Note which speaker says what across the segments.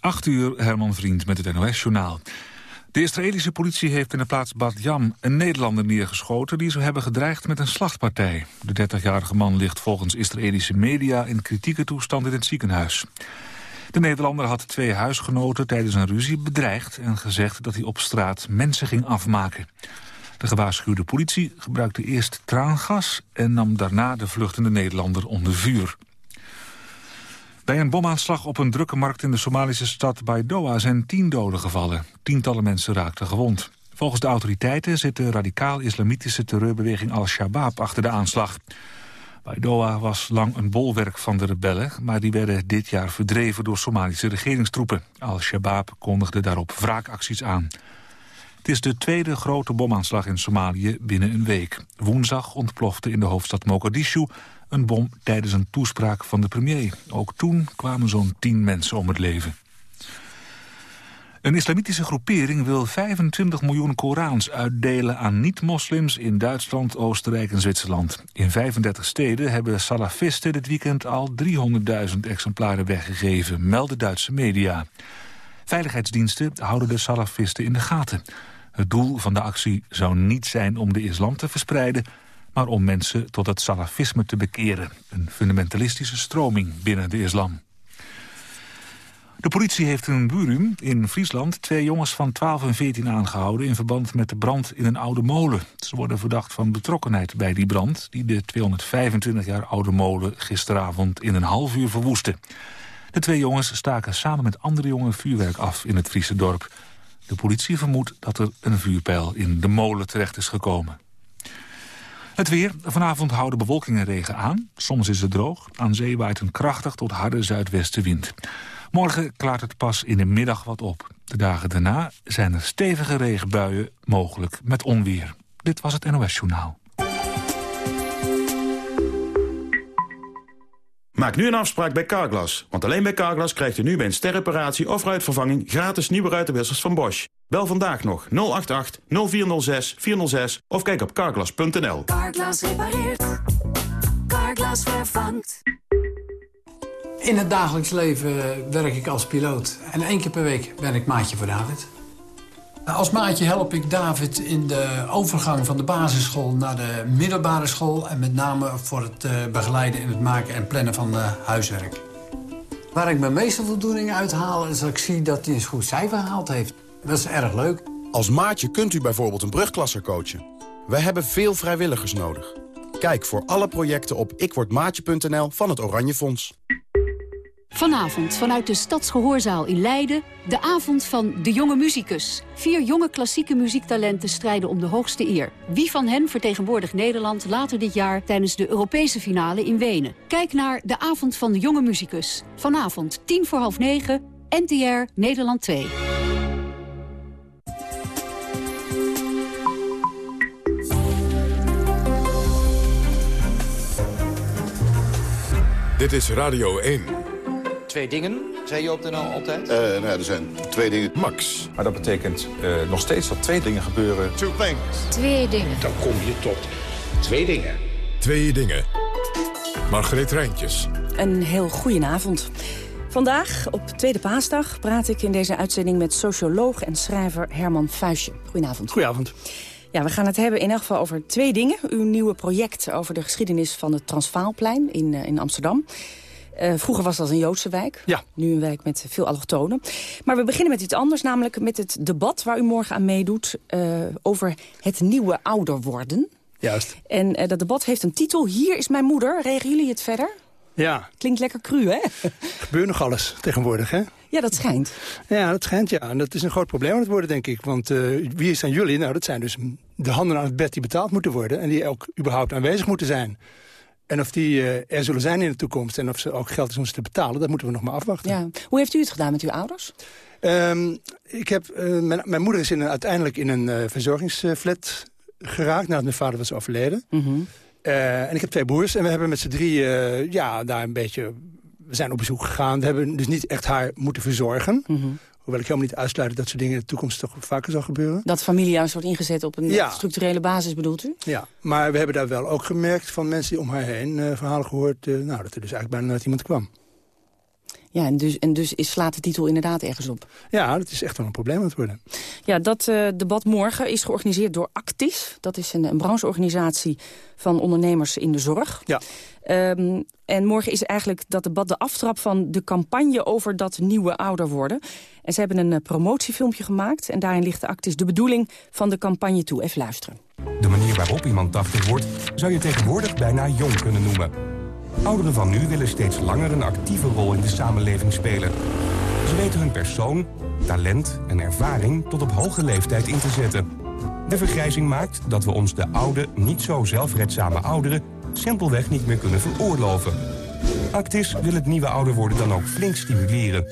Speaker 1: 8 uur, Herman Vriend met het NOS-journaal. De Israëlische politie heeft in de plaats Bad Yam een Nederlander neergeschoten... die zou hebben gedreigd met een slachtpartij. De 30-jarige man ligt volgens Israëlische media in kritieke toestand in het ziekenhuis. De Nederlander had twee huisgenoten tijdens een ruzie bedreigd... en gezegd dat hij op straat mensen ging afmaken. De gewaarschuwde politie gebruikte eerst traangas... en nam daarna de vluchtende Nederlander onder vuur. Bij een bomaanslag op een drukke markt in de Somalische stad Baidoa zijn tien doden gevallen. Tientallen mensen raakten gewond. Volgens de autoriteiten zit de radicaal-islamitische terreurbeweging Al-Shabaab achter de aanslag. Baidoa was lang een bolwerk van de rebellen, maar die werden dit jaar verdreven door Somalische regeringstroepen. Al-Shabaab kondigde daarop wraakacties aan. Het is de tweede grote bomaanslag in Somalië binnen een week. Woensdag ontplofte in de hoofdstad Mogadishu een bom tijdens een toespraak van de premier. Ook toen kwamen zo'n tien mensen om het leven. Een islamitische groepering wil 25 miljoen Korans uitdelen aan niet-moslims in Duitsland, Oostenrijk en Zwitserland. In 35 steden hebben salafisten dit weekend al 300.000 exemplaren weggegeven, melden Duitse media. Veiligheidsdiensten houden de salafisten in de gaten. Het doel van de actie zou niet zijn om de islam te verspreiden maar om mensen tot het salafisme te bekeren. Een fundamentalistische stroming binnen de islam. De politie heeft in Burum in Friesland twee jongens van 12 en 14 aangehouden... in verband met de brand in een oude molen. Ze worden verdacht van betrokkenheid bij die brand... die de 225 jaar oude molen gisteravond in een half uur verwoestte. De twee jongens staken samen met andere jongen vuurwerk af in het Friese dorp. De politie vermoedt dat er een vuurpijl in de molen terecht is gekomen. Het weer. Vanavond houden bewolking en regen aan. Soms is het droog. Aan zee waait een krachtig tot harde zuidwestenwind. Morgen klaart het pas in de middag wat op. De dagen daarna zijn er stevige regenbuien, mogelijk met onweer. Dit was het NOS Journaal.
Speaker 2: Maak nu een afspraak bij Carglass. Want alleen bij Carglass krijgt u nu bij een sterreparatie of ruitvervanging... gratis nieuwe ruitenwissers van Bosch. Bel vandaag nog 088 0406 406 of kijk op carglass.nl.
Speaker 3: Carglass repareert. Carglass vervangt.
Speaker 4: In het dagelijks leven werk ik als piloot. En één keer per week ben ik maatje voor David. Als maatje help ik David in de overgang van de basisschool naar de middelbare school... en met name voor het eh, begeleiden in het maken en plannen van uh, huiswerk. Waar ik mijn meeste voldoening uit haal is dat ik zie dat hij een goed cijfer gehaald heeft. Dat is erg leuk.
Speaker 5: Als maatje kunt u bijvoorbeeld een brugklasser coachen. Wij hebben veel vrijwilligers nodig. Kijk voor alle projecten op ikwordmaatje.nl van het Oranje Fonds.
Speaker 6: Vanavond vanuit de Stadsgehoorzaal in Leiden... de avond van De Jonge Muzikus. Vier jonge klassieke muziektalenten strijden om de hoogste eer. Wie van hen vertegenwoordigt Nederland later dit jaar... tijdens de Europese finale in Wenen? Kijk naar de avond van De Jonge Muzikus. Vanavond tien voor half negen, NTR, Nederland 2.
Speaker 7: Dit is Radio 1.
Speaker 8: Twee dingen, zei je op de NL altijd?
Speaker 9: Uh, nou, er zijn twee dingen.
Speaker 7: Max.
Speaker 10: Maar dat betekent uh, nog steeds dat twee dingen gebeuren.
Speaker 9: Two things.
Speaker 11: Twee dingen.
Speaker 12: Dan kom je tot twee dingen.
Speaker 7: Twee dingen. Margreet Rijntjes.
Speaker 13: Een heel goedenavond. Vandaag, op Tweede Paasdag, praat ik in deze uitzending met socioloog en schrijver Herman Fuisje. Goedenavond.
Speaker 14: Goedenavond.
Speaker 13: Ja, we gaan het hebben in elk geval over twee dingen. Uw nieuwe project over de geschiedenis van het Transvaalplein in, uh, in Amsterdam. Uh, vroeger was dat een Joodse wijk.
Speaker 14: Ja.
Speaker 13: Nu een wijk met veel allochtonen. Maar we beginnen met iets anders, namelijk met het debat waar u morgen aan meedoet... Uh, over het nieuwe ouder worden.
Speaker 14: Juist.
Speaker 13: En dat debat heeft een titel, Hier is mijn moeder. Regelen jullie het verder?
Speaker 14: Ja.
Speaker 13: Klinkt lekker cru, hè?
Speaker 14: Er gebeurt nog alles tegenwoordig, hè?
Speaker 13: Ja, dat schijnt.
Speaker 14: Ja, dat schijnt, ja. En dat is een groot probleem aan het worden, denk ik. Want uh, wie zijn jullie? Nou, dat zijn dus de handen aan het bed die betaald moeten worden... en die ook überhaupt aanwezig moeten zijn. En of die uh, er zullen zijn in de toekomst... en of ze ook geld is om ze te betalen, dat moeten we nog maar afwachten.
Speaker 13: Ja. Hoe heeft u het gedaan met uw ouders?
Speaker 14: Um, ik heb, uh, mijn, mijn, moeder is in een, uiteindelijk in een verzorgingsflat geraakt... nadat mijn vader was overleden.
Speaker 13: Mm -hmm.
Speaker 14: En ik heb twee broers en we hebben met z'n drie ja, daar een beetje... We zijn op bezoek gegaan. We hebben dus niet echt haar moeten verzorgen.
Speaker 13: Mm -hmm.
Speaker 14: Hoewel ik helemaal niet uitsluit dat soort dingen in de toekomst toch vaker zal gebeuren.
Speaker 13: Dat familiehuis wordt ingezet op een
Speaker 14: ja.
Speaker 13: structurele basis, bedoelt u?
Speaker 14: Ja, maar we hebben daar wel ook gemerkt van mensen die om haar heen uh, verhalen gehoord... Nou, dat er dus eigenlijk bijna nooit iemand kwam.
Speaker 13: Ja, en dus, en dus is, slaat de titel inderdaad ergens op.
Speaker 14: Ja, dat is echt wel een probleem aan het worden.
Speaker 13: Ja, dat uh, debat morgen is georganiseerd door Actis. Dat is een, een brancheorganisatie van ondernemers in de zorg.
Speaker 14: Ja.
Speaker 13: Um, en morgen is eigenlijk dat debat de aftrap van de campagne over dat nieuwe ouder worden. En ze hebben een uh, promotiefilmpje gemaakt. En daarin ligt de Actis de bedoeling van de campagne toe. Even luisteren.
Speaker 11: De manier waarop iemand 80 wordt, zou je tegenwoordig bijna jong kunnen noemen. Ouderen van nu willen steeds langer een actieve rol in de samenleving spelen. Ze weten hun persoon, talent en ervaring tot op hoge leeftijd in te zetten. De vergrijzing maakt dat we ons de oude, niet zo zelfredzame ouderen... simpelweg niet meer kunnen veroorloven. Actis wil het nieuwe ouder worden dan ook flink stimuleren.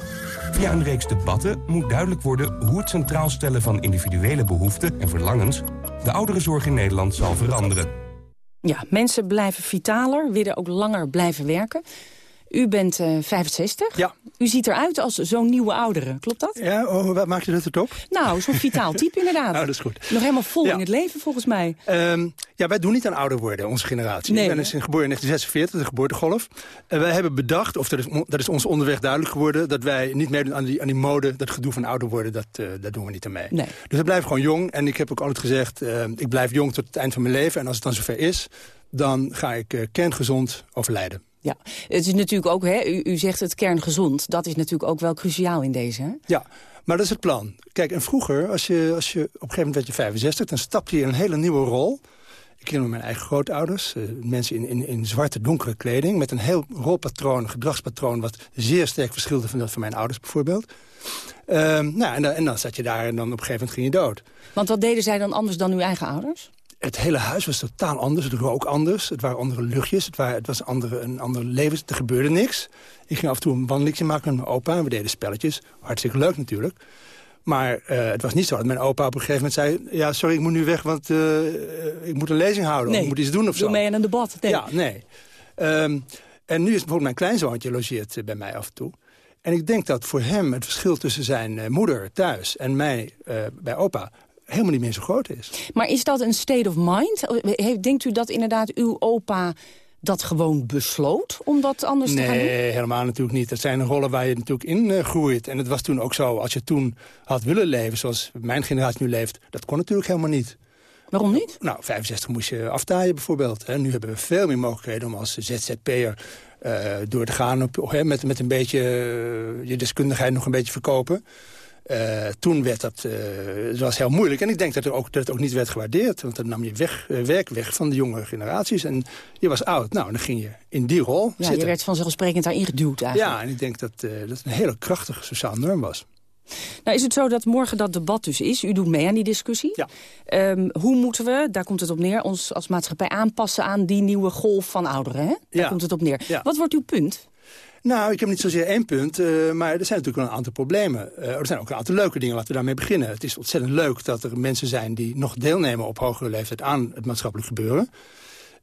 Speaker 11: Via een reeks debatten moet duidelijk worden hoe het centraal stellen van individuele behoeften en verlangens de ouderenzorg in Nederland zal veranderen.
Speaker 13: Ja, mensen blijven vitaler, willen ook langer blijven werken. U bent uh, 65.
Speaker 14: Ja.
Speaker 13: U ziet eruit als zo'n nieuwe oudere, klopt dat?
Speaker 14: Ja, oh, wat maakt je dat op?
Speaker 13: Nou, zo'n vitaal type inderdaad.
Speaker 14: Nou, dat is goed.
Speaker 13: Nog helemaal vol ja. in het leven volgens mij.
Speaker 14: Um, ja, wij doen niet aan ouder worden, onze generatie.
Speaker 13: Nee,
Speaker 14: Ik ben in geboren in 1946, de geboortegolf. En wij hebben bedacht, of dat is, dat is ons onderweg duidelijk geworden... dat wij niet meedoen aan die, aan die mode, dat gedoe van ouder worden... dat, uh, dat doen we niet aan mee.
Speaker 13: Nee.
Speaker 14: Dus we blijven gewoon jong. En ik heb ook altijd gezegd, uh, ik blijf jong tot het eind van mijn leven. En als het dan zover is, dan ga ik kerngezond overlijden.
Speaker 13: Ja, het is natuurlijk ook, hè, u, u zegt het kerngezond. Dat is natuurlijk ook wel cruciaal in deze, hè?
Speaker 14: Ja, maar dat is het plan. Kijk, en vroeger, als je, als je op een gegeven moment werd je 65... dan stapte je in een hele nieuwe rol. Ik ken mijn eigen grootouders. Uh, mensen in, in, in zwarte, donkere kleding... met een heel rolpatroon, gedragspatroon... wat zeer sterk verschilde van dat van mijn ouders bijvoorbeeld. Um, nou, en, dan, en dan zat je daar en dan op een gegeven moment ging je dood.
Speaker 13: Want wat deden zij dan anders dan uw eigen ouders?
Speaker 14: Het hele huis was totaal anders. Het rook anders. Het waren andere luchtjes. Het, waren, het was een andere, een andere leven. Er gebeurde niks. Ik ging af en toe een wandelingje maken met mijn opa. En we deden spelletjes. Hartstikke leuk natuurlijk. Maar uh, het was niet zo dat mijn opa op een gegeven moment zei... ja, sorry, ik moet nu weg, want uh, ik moet een lezing houden.
Speaker 13: Nee,
Speaker 14: of ik moet iets doen of zo.
Speaker 13: Doe mee aan een debat. Nee.
Speaker 14: Ja, nee. Um, en nu is bijvoorbeeld mijn kleinzoontje logeert bij mij af en toe. En ik denk dat voor hem het verschil tussen zijn moeder thuis en mij bij opa helemaal niet meer zo groot is.
Speaker 13: Maar is dat een state of mind? Denkt u dat inderdaad uw opa dat gewoon besloot om dat anders
Speaker 14: nee,
Speaker 13: te gaan doen?
Speaker 14: Nee, helemaal natuurlijk niet. Dat zijn rollen waar je natuurlijk in uh, groeit. En het was toen ook zo, als je toen had willen leven zoals mijn generatie nu leeft... dat kon natuurlijk helemaal niet.
Speaker 13: Waarom niet?
Speaker 14: Nou, 65 moest je aftaaien bijvoorbeeld. Hè. Nu hebben we veel meer mogelijkheden om als ZZP'er uh, door te gaan... Op, hè, met, met een beetje uh, je deskundigheid nog een beetje verkopen... Uh, toen werd dat, uh, het was heel moeilijk. En ik denk dat, er ook, dat het ook niet werd gewaardeerd. Want dan nam je weg, uh, werk weg van de jongere generaties. En je was oud. Nou, dan ging je in die rol
Speaker 13: ja,
Speaker 14: zitten.
Speaker 13: je werd vanzelfsprekend daarin geduwd eigenlijk.
Speaker 14: Ja, en ik denk dat dat een hele krachtige sociaal norm was.
Speaker 13: Nou is het zo dat morgen dat debat dus is. U doet mee aan die discussie.
Speaker 14: Ja.
Speaker 13: Um, hoe moeten we, daar komt het op neer, ons als maatschappij aanpassen aan die nieuwe golf van ouderen? Hè? Daar
Speaker 14: ja.
Speaker 13: komt het op neer.
Speaker 14: Ja.
Speaker 13: Wat wordt uw punt?
Speaker 14: Nou, ik heb niet zozeer één punt, uh, maar er zijn natuurlijk wel een aantal problemen. Uh, er zijn ook een aantal leuke dingen, laten we daarmee beginnen. Het is ontzettend leuk dat er mensen zijn die nog deelnemen op hogere leeftijd aan het maatschappelijk gebeuren.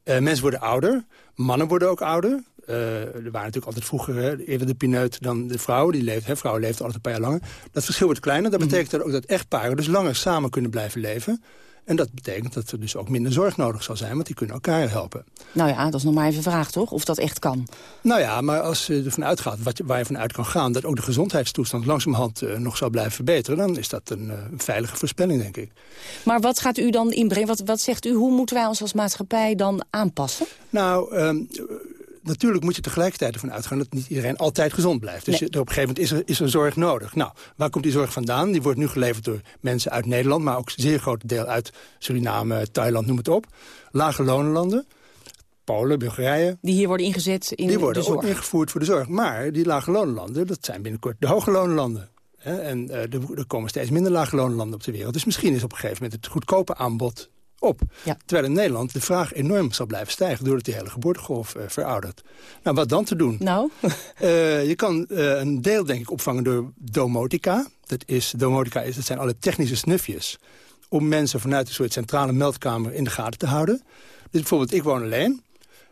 Speaker 14: Uh, mensen worden ouder, mannen worden ook ouder. er waren natuurlijk altijd vroeger hè, eerder de pineut dan de vrouw. Die leeft, hè, vrouwen leefden altijd een paar jaar langer. Dat verschil wordt kleiner. Dat betekent mm. ook dat echtparen dus langer samen kunnen blijven leven. En dat betekent dat er dus ook minder zorg nodig zal zijn, want die kunnen elkaar helpen.
Speaker 13: Nou ja, dat is nog maar even een vraag, toch? Of dat echt kan?
Speaker 14: Nou ja, maar als je ervan uitgaat, wat je, waar je vanuit kan gaan... dat ook de gezondheidstoestand langzamerhand uh, nog zal blijven verbeteren... dan is dat een, uh, een, veilige voorspelling, denk ik.
Speaker 13: Maar wat gaat u dan inbrengen? Wat, wat zegt u, hoe moeten wij ons als maatschappij dan aanpassen?
Speaker 14: Nou... Um, natuurlijk moet je tegelijkertijd ervan uitgaan dat niet iedereen altijd gezond blijft. Dus
Speaker 13: nee.
Speaker 14: je, op een gegeven moment is er, is er zorg nodig. Nou, waar komt die zorg vandaan? Die wordt nu geleverd door mensen uit Nederland... maar ook een zeer groot deel uit Suriname, Thailand, noem het op. Lage lonenlanden. Polen, Bulgarije.
Speaker 13: Die hier worden ingezet in
Speaker 14: Die worden
Speaker 13: de zorg.
Speaker 14: ook ingevoerd voor de zorg. Maar die lage lonenlanden, dat zijn binnenkort de hoge lonenlanden. En er, er komen steeds minder lage lonenlanden op de wereld. Dus misschien is op een gegeven moment het goedkope aanbod op.
Speaker 13: Ja.
Speaker 14: Terwijl in Nederland de vraag enorm zal blijven stijgen... doordat die hele geboortegolf uh, veroudert. Nou, wat dan te doen?
Speaker 13: Nou?
Speaker 14: uh, je kan uh, een deel, denk ik, opvangen door domotica. Dat, is, domotica is, dat zijn alle technische snufjes... om mensen vanuit een soort centrale meldkamer in de gaten te houden. Dus bijvoorbeeld, ik woon alleen.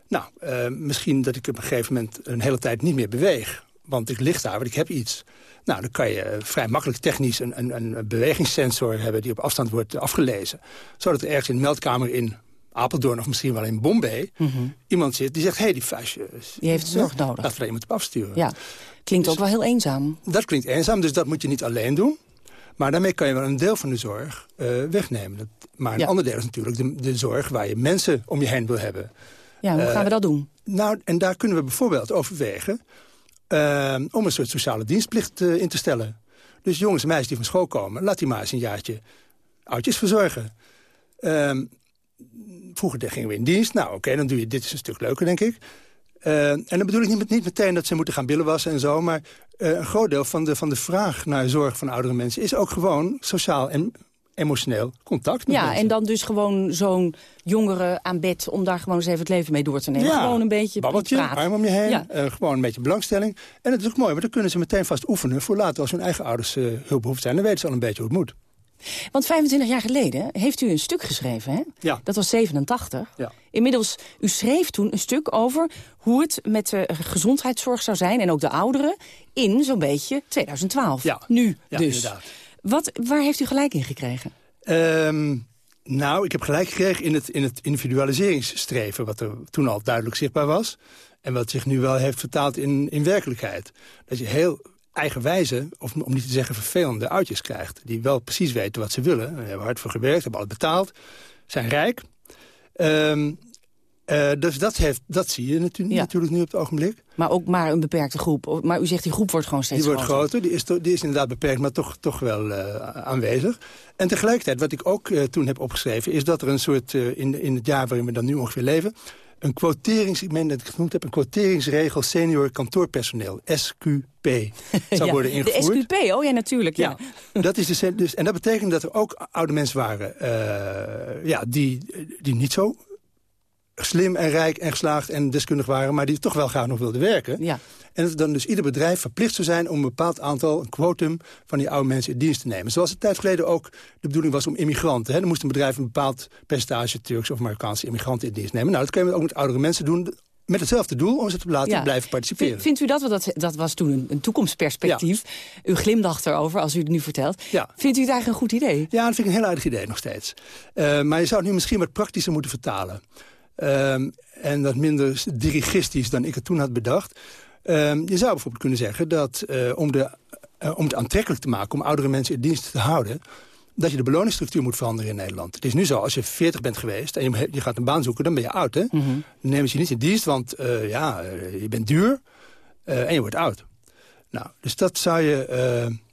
Speaker 14: Nou, misschien dat ik op een gegeven moment een hele tijd niet meer beweeg. Want ik lig daar, want ik heb iets. Nou, dan kan je vrij makkelijk technisch een, een, een bewegingssensor hebben... die op afstand wordt afgelezen. Zodat er ergens in de meldkamer in Apeldoorn of misschien wel in Bombay...
Speaker 13: Mm -hmm.
Speaker 14: iemand zit die zegt, hé, hey, die vuistje...
Speaker 13: Die heeft zorg nodig.
Speaker 14: Laten we daar iemand op afsturen.
Speaker 13: Ja. Klinkt ook wel heel eenzaam.
Speaker 14: Dat klinkt eenzaam, dus dat moet je niet alleen doen. Maar daarmee kan je wel een deel van de zorg uh, wegnemen. Dat, maar een ander deel is natuurlijk de, de, zorg waar je mensen om je heen wil hebben.
Speaker 13: Ja, hoe gaan we dat doen?
Speaker 14: Nou, en daar kunnen we bijvoorbeeld overwegen... Uh, om een soort sociale dienstplicht uh, in te stellen. Dus jongens en meisjes die van school komen... laat die maar eens een jaartje oudjes verzorgen. Ehm, vroeger gingen we in dienst. Nou, oké, dan doe je dit is een stuk leuker, denk ik. Uh, en dan bedoel ik niet, niet meteen dat ze moeten gaan billen wassen en zo... maar uh, een groot deel van de, van de vraag naar zorg van oudere mensen... is ook gewoon sociaal en emotioneel contact met
Speaker 13: Ja,
Speaker 14: mensen.
Speaker 13: en dan dus gewoon zo'n jongere aan bed... om daar gewoon eens even het leven mee door te nemen.
Speaker 14: Ja,
Speaker 13: gewoon een beetje
Speaker 14: babbeltje,
Speaker 13: praten.
Speaker 14: arm om je heen,
Speaker 13: Ja.
Speaker 14: uh, gewoon een beetje belangstelling. En het is ook mooi, want dan kunnen ze meteen vast oefenen... voor later als hun eigen ouders uh, hulpbehoeftig zijn. Dan weten ze al een beetje hoe het moet.
Speaker 13: Want 25 jaar geleden heeft u een stuk geschreven, hè?
Speaker 14: Ja.
Speaker 13: Dat was 87.
Speaker 14: Ja.
Speaker 13: Inmiddels, u schreef toen een stuk over hoe het met de gezondheidszorg zou zijn... en ook de ouderen in zo'n beetje 2012.
Speaker 14: Ja.
Speaker 13: Nu
Speaker 14: Ja,
Speaker 13: dus.
Speaker 14: inderdaad.
Speaker 13: Wat, waar heeft u gelijk in gekregen?
Speaker 14: Um, nou, ik heb gelijk gekregen in het, in het individualiseringsstreven... wat er toen al duidelijk zichtbaar was. En wat zich nu wel heeft vertaald in, in werkelijkheid. Dat je heel eigenwijze, of om niet te zeggen vervelende oudjes krijgt. Die wel precies weten wat ze willen. En hebben hard voor gewerkt, hebben alles betaald. Zijn rijk. Um, uh, dus dat, heeft, dat zie je natu
Speaker 13: Ja.
Speaker 14: natuurlijk nu op het ogenblik.
Speaker 13: Maar ook maar een beperkte groep. Maar u zegt die groep wordt gewoon steeds
Speaker 14: Die wordt
Speaker 13: groter.
Speaker 14: groter, die is, to- die is inderdaad beperkt, maar toch, toch wel uh, aanwezig. En tegelijkertijd, wat ik ook uh, toen heb opgeschreven... is dat er een soort, in, in het jaar waarin we dan nu ongeveer leven... een quoterings, ik meen dat ik het genoemd heb... een quoteringsregel senior kantoorpersoneel, SQP, zou
Speaker 13: Ja,
Speaker 14: worden ingevoerd.
Speaker 13: De SQP, oh ja, natuurlijk. Ja.
Speaker 14: Ja, dat is dus, dus, en dat betekent dat er ook oude mensen waren... Ja, die, die niet zo slim en rijk en geslaagd en deskundig waren... maar die toch wel graag nog wilden werken.
Speaker 13: Ja.
Speaker 14: En dat dan dus ieder bedrijf verplicht zou zijn... om een bepaald aantal, een quotum van die oude mensen in dienst te nemen. Zoals het tijd geleden ook de bedoeling was om immigranten. Hè. Dan moest een bedrijf een bepaald percentage Turks of Marokkaanse immigranten in dienst nemen. Nou, dat kun je ook met oudere mensen doen... met hetzelfde doel, om ze te laten
Speaker 13: Ja.
Speaker 14: blijven participeren.
Speaker 13: Vind- Vindt u dat, want dat, dat was toen een, een toekomstperspectief. U glimlacht erover als u het nu vertelt.
Speaker 14: Ja.
Speaker 13: Vindt u het eigenlijk een goed idee?
Speaker 14: Ja, dat vind ik een heel aardig idee nog steeds. Uh, maar je zou het nu misschien wat praktischer moeten vertalen. Um, en wat minder dirigistisch dan ik het toen had bedacht. Um, je zou bijvoorbeeld kunnen zeggen dat uh, om, de, uh, om het aantrekkelijk te maken... om oudere mensen in dienst te houden... dat je de beloningsstructuur moet veranderen in Nederland. Het is nu zo, als je 40 bent geweest en je, je gaat een baan zoeken... dan ben je oud, hè?
Speaker 13: Mhm.
Speaker 14: Dan nemen ze je niet in dienst, want uh, ja, je bent duur en je wordt oud. Nou, dus dat zou je...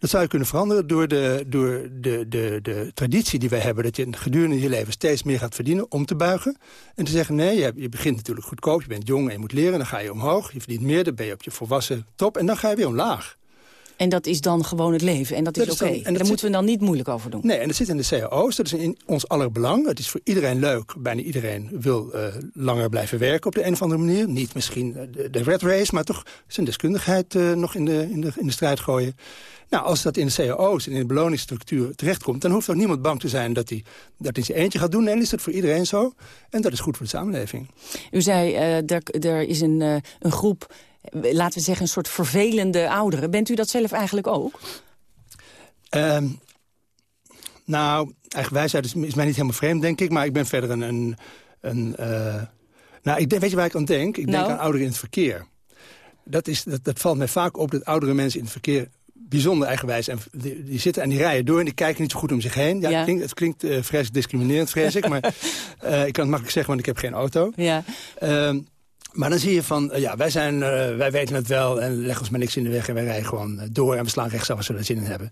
Speaker 14: Dat zou je kunnen veranderen door, de, door de, de, de traditie die wij hebben... dat je gedurende je leven steeds meer gaat verdienen, om te buigen. En te zeggen, nee, je, je begint natuurlijk goedkoop, je bent jong en je moet leren... dan ga je omhoog, je verdient meer, dan ben je op je volwassen top... en dan ga je weer omlaag.
Speaker 13: En dat is dan gewoon het leven. En dat is oké.
Speaker 14: en
Speaker 13: Daar moeten we dan niet moeilijk over doen.
Speaker 14: Nee, en dat zit in de cao's, dat is in ons aller belang. Het is voor iedereen leuk, bijna iedereen wil uh, langer blijven werken op de een of andere manier. Niet misschien de, de red race, maar toch zijn deskundigheid uh, nog in de, in, de, in de strijd gooien. Nou, als dat in de cao's en in de beloningsstructuur terechtkomt... dan hoeft ook niemand bang te zijn dat hij dat in zijn eentje gaat doen. Nee, dan is dat voor iedereen zo. En dat is goed voor de samenleving.
Speaker 13: U zei, uh, er, er is een, een groep, laten we zeggen, een soort vervelende ouderen. Bent u dat zelf eigenlijk ook?
Speaker 14: Um, nou, eigen wijsheid is, is mij niet helemaal vreemd, denk ik. Maar ik ben verder een... een, een uh, nou, ik denk, weet je waar ik aan denk? Ik denk
Speaker 13: Nou?
Speaker 14: aan ouderen in het verkeer. Dat, is, dat, dat valt mij vaak op dat oudere mensen in het verkeer bijzonder eigenwijs. En die, die, zitten en die rijden door en die kijken niet zo goed om zich heen. Ja,
Speaker 13: Ja.
Speaker 14: Het klinkt, het klinkt uh, vreselijk discriminerend, vrees ik. Maar uh, ik kan het makkelijk zeggen, want ik heb geen auto.
Speaker 13: Ja.
Speaker 14: Uh, maar dan zie je van, uh, ja, wij, zijn, uh, wij weten het wel en leggen ons maar niks in de weg... en wij rijden gewoon door en we slaan rechtsaf als we er zin in hebben.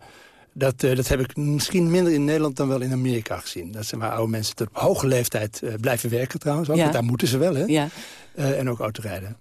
Speaker 14: Dat, uh, dat heb ik misschien minder in Nederland dan wel in Amerika gezien. Dat zijn maar oude mensen tot op hoge leeftijd uh, blijven werken trouwens. Ook,
Speaker 13: Ja.
Speaker 14: want daar moeten ze wel, hè?
Speaker 13: Ja.
Speaker 14: En ook autorijden.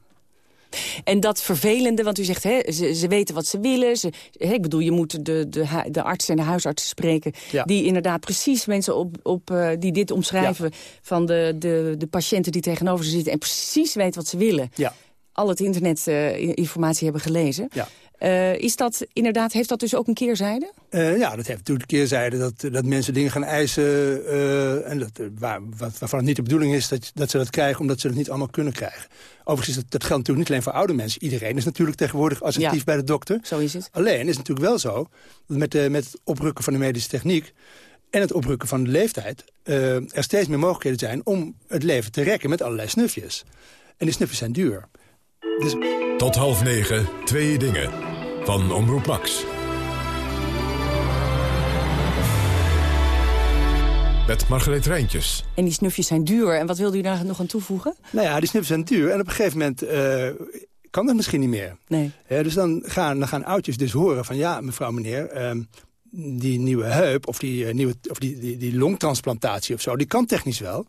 Speaker 13: En dat vervelende, want u zegt, hè, ze, ze weten wat ze willen. Ze, hè, ik bedoel, je moet de, de, de artsen en de huisartsen spreken...
Speaker 14: Ja.
Speaker 13: die inderdaad precies mensen op, op, uh, die dit omschrijven... van de, de, de patiënten die tegenover ze zitten... en precies weten wat ze willen.
Speaker 14: Ja.
Speaker 13: Al het internet uh, informatie hebben gelezen.
Speaker 14: Ja.
Speaker 13: Uh, is dat inderdaad, heeft dat dus ook een keerzijde?
Speaker 14: Uh, ja, dat heeft natuurlijk een keerzijde dat, dat mensen dingen gaan eisen... Uh, en dat, waar, wat, waarvan het niet de bedoeling is dat, dat ze dat krijgen... omdat ze dat niet allemaal kunnen krijgen. Overigens, dat, dat geldt natuurlijk niet alleen voor oude mensen. Iedereen is natuurlijk tegenwoordig assertief
Speaker 13: Ja.
Speaker 14: bij de dokter.
Speaker 13: Zo is het.
Speaker 14: Alleen is het natuurlijk wel zo... dat met, de, met het oprukken van de medische techniek... en het oprukken van de leeftijd... Uh, er steeds meer mogelijkheden zijn om het leven te rekken met allerlei snufjes. En die snufjes zijn duur. Dus...
Speaker 7: Tot half negen, twee dingen. Van Omroep Max. Met Margreet Rijntjes.
Speaker 13: En die snufjes zijn duur. En wat wilde u daar nog aan toevoegen?
Speaker 14: Nou ja, die snufjes zijn duur. En op een gegeven moment eh, kan dat misschien niet meer.
Speaker 13: Nee.
Speaker 14: dus dan gaan, dan gaan oudjes dus horen van... ja, mevrouw, meneer, ehm, die nieuwe heup of, die, eh, nieuwe, of die, die, die longtransplantatie of zo... die kan technisch wel.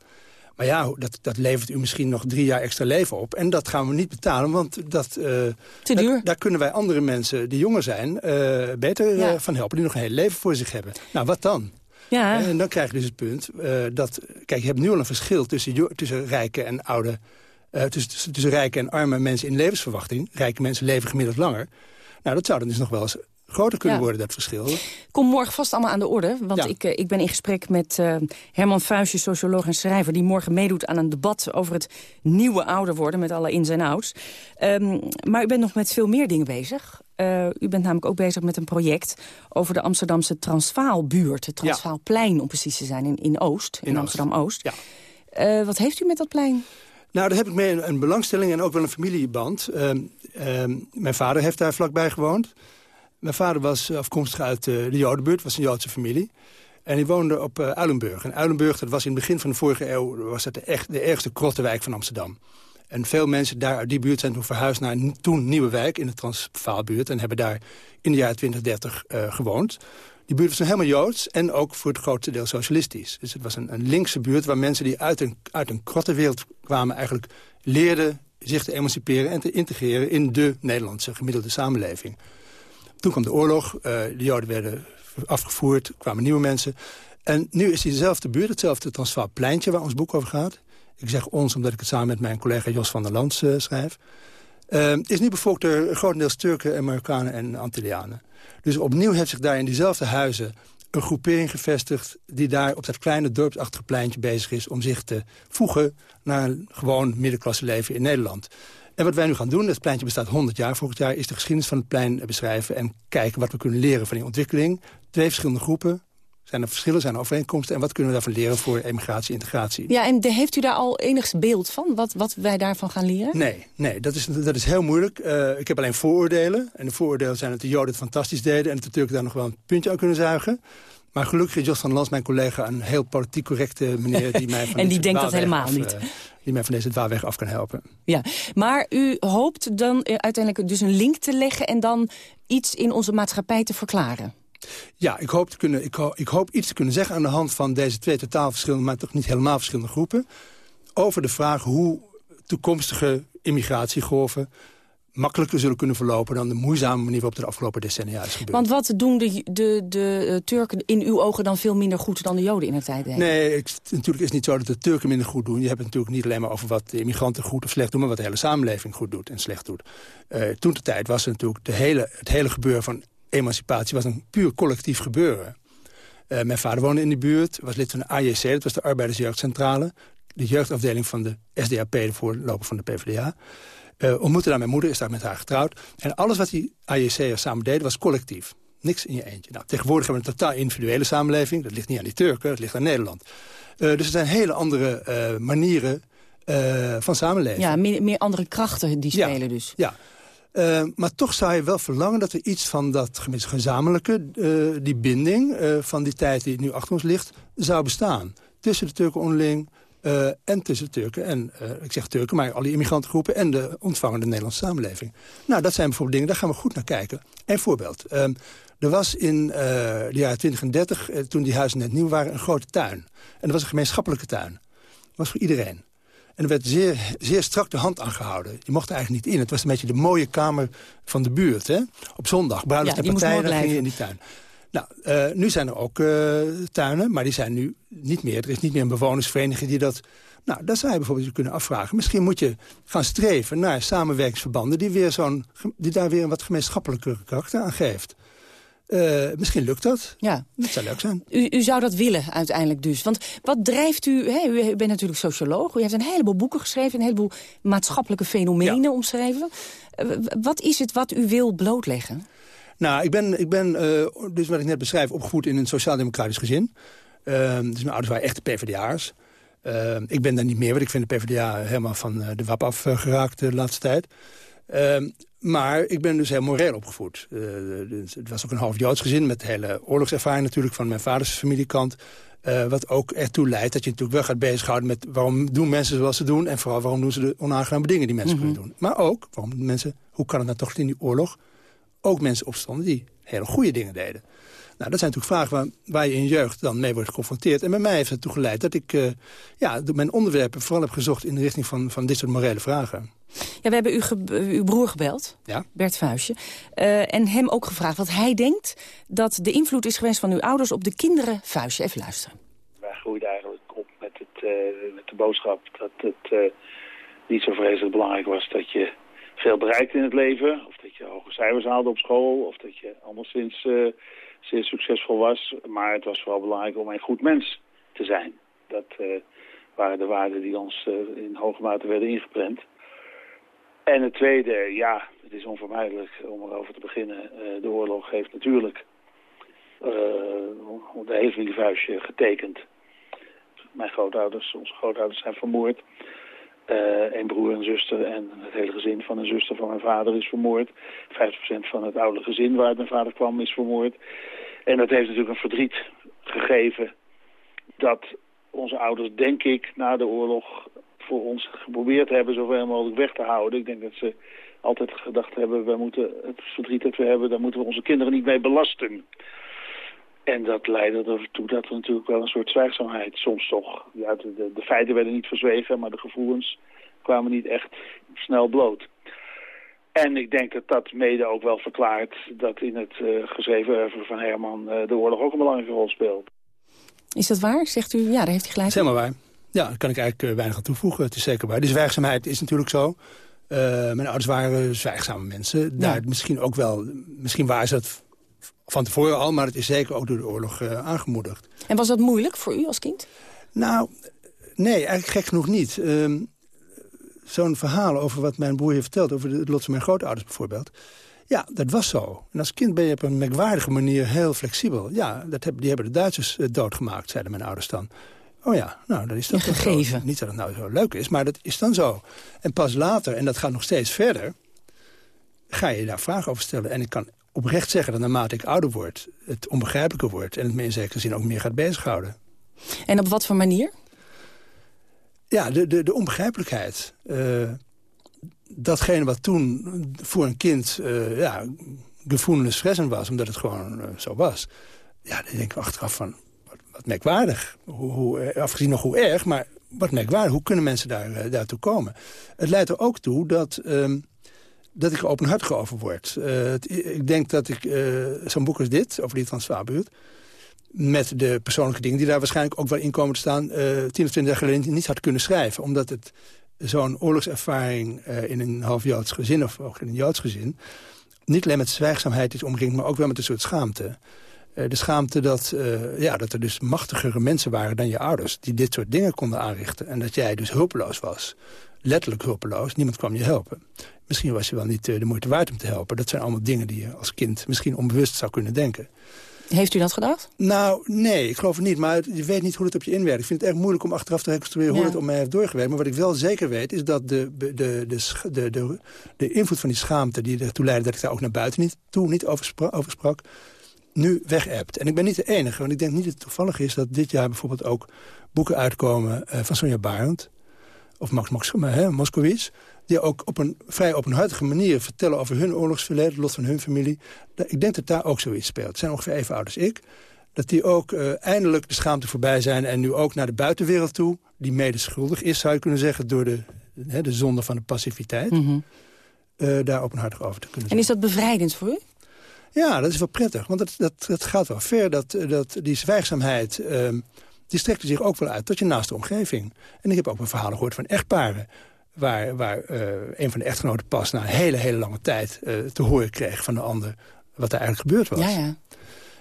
Speaker 14: Maar ja, dat, dat levert u misschien nog drie jaar extra leven op. En dat gaan we niet betalen, want dat, uh,
Speaker 13: Te duur.
Speaker 14: Daar, daar, kunnen wij andere mensen die jonger zijn uh, beter ja. van helpen. Die nog een heel leven voor zich hebben. Nou, wat dan?
Speaker 13: Ja.
Speaker 14: En dan krijg je dus het punt dat... Kijk, je hebt nu al een verschil tussen, tussen rijke en oude... tussen, tussen, tussen rijke en arme mensen in levensverwachting. Rijke mensen leven gemiddeld langer. Nou, dat zou dan dus nog wel eens groter kunnen
Speaker 13: Ja.
Speaker 14: worden, dat verschil.
Speaker 13: Kom morgen vast allemaal aan de ode. Want
Speaker 14: Ja.
Speaker 13: ik, eh, ik ben in gesprek met eh, Herman Fuisje, socioloog en schrijver... die morgen meedoet aan een debat over het nieuwe ouder worden... met alle ins en outs. Ehm, maar u bent nog met veel meer dingen bezig. Eh, u bent namelijk ook bezig met een project... over de Amsterdamse Transvaalbuurt. Het Transvaalplein, om precies te zijn, in, in Oost. In,
Speaker 14: In
Speaker 13: Amsterdam-Oost.
Speaker 14: Ja.
Speaker 13: Wat heeft u met dat plein?
Speaker 14: Nou, daar heb ik mee een, een belangstelling en ook wel een familieband. Ehm, ehm, mijn vader heeft daar vlakbij gewoond. Mijn vader was afkomstig uit eh, de Jodenbuurt, was een Joodse familie. En die woonde op uh, Uilenburg. En Uilenburg, dat was in het begin van de vorige eeuw... was dat de, echt, de ergste krottenwijk van Amsterdam. En veel mensen daar uit die buurt zijn toen verhuisd naar toen Nieuwe Wijk... in de Transvaalbuurt en hebben daar in de jaren 20, 30 uh, gewoond. Die buurt was helemaal Joods en ook voor het grootste deel socialistisch. Dus het was een, een linkse buurt waar mensen die uit een, uit een krottenwereld kwamen... eigenlijk leerden zich te emanciperen en te integreren... in de Nederlandse gemiddelde samenleving. Toen kwam de oorlog, uh, de Joden werden afgevoerd, kwamen nieuwe mensen. En nu is diezelfde buurt, hetzelfde Transvaalpleintje waar ons boek over gaat. Ik zeg ons omdat ik het samen met mijn collega Jos van der Land uh, schrijf. Uh, is nu bevolkt door grotendeels Turken en Marokkanen en Antillianen. Dus opnieuw heeft zich daar in diezelfde huizen een groepering gevestigd... die daar op dat kleine dorpsachtige pleintje bezig is... om zich te voegen naar een gewoon middenklasse leven in Nederland. En wat wij nu gaan doen, het pleintje bestaat 100 jaar volgend jaar... is de geschiedenis van het plein beschrijven en kijken wat we kunnen leren van die ontwikkeling. Twee verschillende groepen. Zijn er verschillen, zijn er overeenkomsten... en wat kunnen we daarvan leren voor emigratie, integratie?
Speaker 13: Ja, en heeft u daar al enig beeld van, wat, wat wij daarvan gaan leren?
Speaker 14: Nee, nee dat, is, dat is heel moeilijk. Uh, ik heb alleen vooroordelen. En de vooroordelen zijn dat de Joden het fantastisch deden... en dat de Turken daar nog wel een puntje aan kunnen zuigen. Maar gelukkig is Jos van Lans, mijn collega, een heel politiek correcte meneer... Die mij van
Speaker 13: en die denkt dat helemaal
Speaker 14: af,
Speaker 13: niet.
Speaker 14: Uh, die mij van deze dwaalweg af kan helpen.
Speaker 13: Ja, maar u hoopt dan uiteindelijk dus een link te leggen... en dan iets in onze maatschappij te verklaren?
Speaker 14: Ja, ik hoop, te kunnen, ik, ho ik hoop iets te kunnen zeggen aan de hand van deze twee totaal verschillende... maar toch niet helemaal verschillende groepen... over de vraag hoe toekomstige immigratiegolven makkelijker zullen kunnen verlopen... dan de moeizame manier waarop er de afgelopen decennia is gebeurd.
Speaker 13: Want wat doen de, de, de uh, Turken in uw ogen dan veel minder goed dan de Joden in de tijd?
Speaker 14: Nee, ik, natuurlijk is het niet zo dat de Turken minder goed doen. Je hebt het natuurlijk niet alleen maar over wat de immigranten goed of slecht doen... maar wat de hele samenleving goed doet en slecht doet. Uh, toen de tijd was er natuurlijk de hele, het hele gebeuren van emancipatie... was een puur collectief gebeuren. Uh, mijn vader woonde in die buurt, was lid van de AJC... dat was de Arbeidersjeugdcentrale, de jeugdafdeling van de SDAP... de voorloper van de PvdA... Uh, ontmoette daar mijn moeder, is daar met haar getrouwd. En alles wat die AJC'ers samen deden was collectief. Niks in je eentje. Nou, tegenwoordig hebben we een totaal individuele samenleving. Dat ligt niet aan die Turken, dat ligt aan Nederland. Uh, dus er zijn hele andere uh, manieren van samenleven.
Speaker 13: Ja, meer, meer, andere krachten die spelen
Speaker 14: ja,
Speaker 13: dus.
Speaker 14: Ja, maar toch zou je wel verlangen dat er iets van dat gezamenlijke... die binding van die tijd die nu achter ons ligt, zou bestaan. Tussen de Turken onderling... Uh, en tussen Turken en, uh, ik zeg Turken, maar al die immigrantengroepen... en de ontvangende Nederlandse samenleving. Nou, dat zijn bijvoorbeeld dingen, daar gaan we goed naar kijken. Een voorbeeld. Um, er was in uh, de jaren 20 en 30, toen die huizen net nieuw waren, een grote tuin. En dat was een gemeenschappelijke tuin. Dat was voor iedereen. En er werd zeer, zeer strak de hand aangehouden. Je mocht er eigenlijk niet in. Het was een beetje de mooie kamer van de buurt. Hè? Op zondag, bruiloft
Speaker 13: ja,
Speaker 14: en partijen, ging je in die tuin. Nou, uh, nu zijn er ook uh, tuinen, maar die zijn nu niet meer. Er is niet meer een bewonersvereniging die dat... Nou, daar zou je bijvoorbeeld kunnen afvragen. Misschien moet je gaan streven naar samenwerkingsverbanden... die, weer zo'n, die daar weer een wat gemeenschappelijke karakter aan geeft. Uh, misschien lukt dat.
Speaker 13: Ja.
Speaker 14: Dat zou leuk zijn.
Speaker 13: U, u zou dat willen uiteindelijk dus. Want wat drijft u... Hè, u bent natuurlijk socioloog. U heeft een heleboel boeken geschreven. Een heleboel maatschappelijke fenomenen ja. omschreven. wat is het wat u wil blootleggen?
Speaker 14: Nou, ik ben, ik ben dus wat ik net beschrijf, opgevoed in een sociaal-democratisch gezin. Uh, dus mijn ouders waren echte PvdA'ers. Uh, ik ben daar niet meer, want ik vind de PvdA helemaal van de wap afgeraakt de laatste tijd. Ehm, maar ik ben dus heel moreel opgevoed. Uh, het was ook een half Joods gezin met hele oorlogservaring natuurlijk van mijn vaders familiekant. Uh, wat ook ertoe leidt dat je natuurlijk wel gaat bezighouden met... waarom doen mensen zoals ze doen... en vooral waarom doen ze de onaangename dingen die mensen mm kunnen doen. Maar ook, waarom mensen, hoe kan het nou toch in die oorlog... ook mensen opstonden die hele goede dingen deden. Nou, dat zijn natuurlijk vragen waar, waar, je in jeugd dan mee wordt geconfronteerd. En bij mij heeft het toe geleid dat ik uh, ja, mijn onderwerpen vooral heb gezocht... in de richting van, van dit soort morele vragen.
Speaker 13: Ja, we hebben uw, uw broer gebeld,
Speaker 14: ja?
Speaker 13: Bert Vuistje. Uh, en hem ook gevraagd wat hij denkt dat de invloed is geweest van uw ouders op de kinderen. Vuistje, even luisteren.
Speaker 15: Wij groeiden eigenlijk op met, het, uh, met de boodschap dat het uh, niet zo vreselijk belangrijk was dat je veel bereikt in het leven. Of dat je hoge cijfers haalde op school. Of dat je anderszins zeer succesvol was. Maar het was vooral belangrijk om een goed mens te zijn. Dat waren de waarden die ons in hoge mate werden ingeprent. En het tweede, ja, het is onvermijdelijk om erover te beginnen. De oorlog heeft natuurlijk de vuistje getekend. Mijn grootouders, onze grootouders zijn vermoord. Uh, een broer en zuster en het hele gezin van een zuster van mijn vader is vermoord. 50% van het oude gezin waaruit mijn vader kwam is vermoord. En dat heeft natuurlijk een verdriet gegeven dat onze ouders, denk ik, na de oorlog voor ons geprobeerd hebben zoveel mogelijk weg te houden. Ik denk dat ze altijd gedacht hebben, we moeten het verdriet dat we hebben, daar moeten we onze kinderen niet mee belasten. En dat leidde ertoe dat we natuurlijk wel een soort zwijgzaamheid soms toch... Ja, de, de, feiten werden niet verzwegen, maar de gevoelens kwamen niet echt snel bloot. En ik denk dat dat mede ook wel verklaart dat in het uh, geschreven oeuvre van Herman uh, de oorlog ook een belangrijke rol speelt.
Speaker 13: Is dat waar? Zegt u, ja, daar heeft hij gelijk.
Speaker 14: Zeg maar waar. Ja, daar kan ik eigenlijk uh, weinig aan toevoegen. Het is zeker waar. De zwijgzaamheid is natuurlijk zo. Uh, mijn ouders waren zwijgzame mensen. Ja. Daar misschien ook wel, misschien waren ze dat van tevoren al... maar het is zeker ook door de oorlog uh, aangemoedigd.
Speaker 13: En was dat moeilijk voor u als kind?
Speaker 14: Nou, nee, eigenlijk gek genoeg niet. Uh, Zo'n verhaal over wat mijn broer heeft verteld... over het lot van mijn grootouders bijvoorbeeld... Ja, dat was zo. En als kind ben je op een merkwaardige manier heel flexibel. Ja, dat heb, die hebben de Duitsers doodgemaakt, zeiden mijn ouders dan. Oh ja, nou, dat is dat
Speaker 13: gegeven.
Speaker 14: Zo. Niet dat het nou zo leuk is, maar dat is dan zo. En pas later, en dat gaat nog steeds verder... ga je daar vragen over stellen. En ik kan oprecht zeggen dat naarmate ik ouder word... het onbegrijpelijker wordt en het me in zekere zin ook meer gaat bezighouden.
Speaker 13: En op wat voor manier?
Speaker 14: Ja, de, de, de onbegrijpelijkheid. Uh, datgene wat toen voor een kind uh, ja, gevoelens was... omdat het gewoon uh, zo was... ja, dan denk ik achteraf van wat merkwaardig. Hoe, hoe, afgezien nog hoe erg, maar wat merkwaardig. Hoe kunnen mensen daar, daartoe komen? Het leidt er ook toe dat, um, dat ik er openhartig over word. Het, ik denk dat ik uh, zo'n boek als dit, over die transvaarbuurt... met de persoonlijke dingen die daar waarschijnlijk ook wel in komen te staan... tien of twintig jaar geleden niet had kunnen schrijven. Omdat het zo'n oorlogservaring in een half Joods gezin... of ook in een Joods gezin... niet alleen met zwijgzaamheid is omringd... maar ook wel met een soort schaamte. De schaamte dat, ja, dat er dus machtigere mensen waren dan je ouders... die dit soort dingen konden aanrichten. En dat jij dus hulpeloos was. Letterlijk hulpeloos. Niemand kwam je helpen. Misschien was je wel niet uh, de moeite waard om te helpen. Dat zijn allemaal dingen die je als kind misschien onbewust zou kunnen denken.
Speaker 13: Heeft u dat gedacht?
Speaker 14: Nou, nee, ik geloof het niet. Maar je weet niet hoe het op je inwerkt. Ik vind het erg moeilijk om achteraf te reconstrueren hoe het op mij heeft doorgewerkt. Maar wat ik wel zeker weet, is dat de, de, de, de, de, de invloed van die schaamte... die ertoe leidde dat ik daar ook naar buiten niet, toe niet over, spra over sprak nu weg. En ik ben niet de enige, want ik denk niet dat het toevallig is... dat dit jaar bijvoorbeeld ook boeken uitkomen uh, van Sonja Barend... of Max, Max hè, Moskowitz... die ook op een vrij openhartige manier vertellen over hun oorlogsverleden... het lot van hun familie. Ik denk dat daar ook zoiets speelt. Het zijn ongeveer even oud als ik. Dat die ook uh, eindelijk de schaamte voorbij zijn... en nu ook naar de buitenwereld toe... die mede schuldig is, zou je kunnen zeggen... door de, hè, de zonde van de passiviteit... Mm -hmm. uh, daar openhartig over te kunnen
Speaker 13: zijn. En is dat bevrijdend voor u?
Speaker 14: Ja, dat is wel prettig, want dat, dat, dat gaat wel ver. Dat, dat, die zwijgzaamheid uh, die strekt zich ook wel uit tot je naaste omgeving. En ik heb ook wel verhalen gehoord van echtparen... waar, waar uh, een van de echtgenoten pas na een hele, hele lange tijd uh, te horen kreeg van de ander... wat er eigenlijk gebeurd was.
Speaker 13: Ja, ja.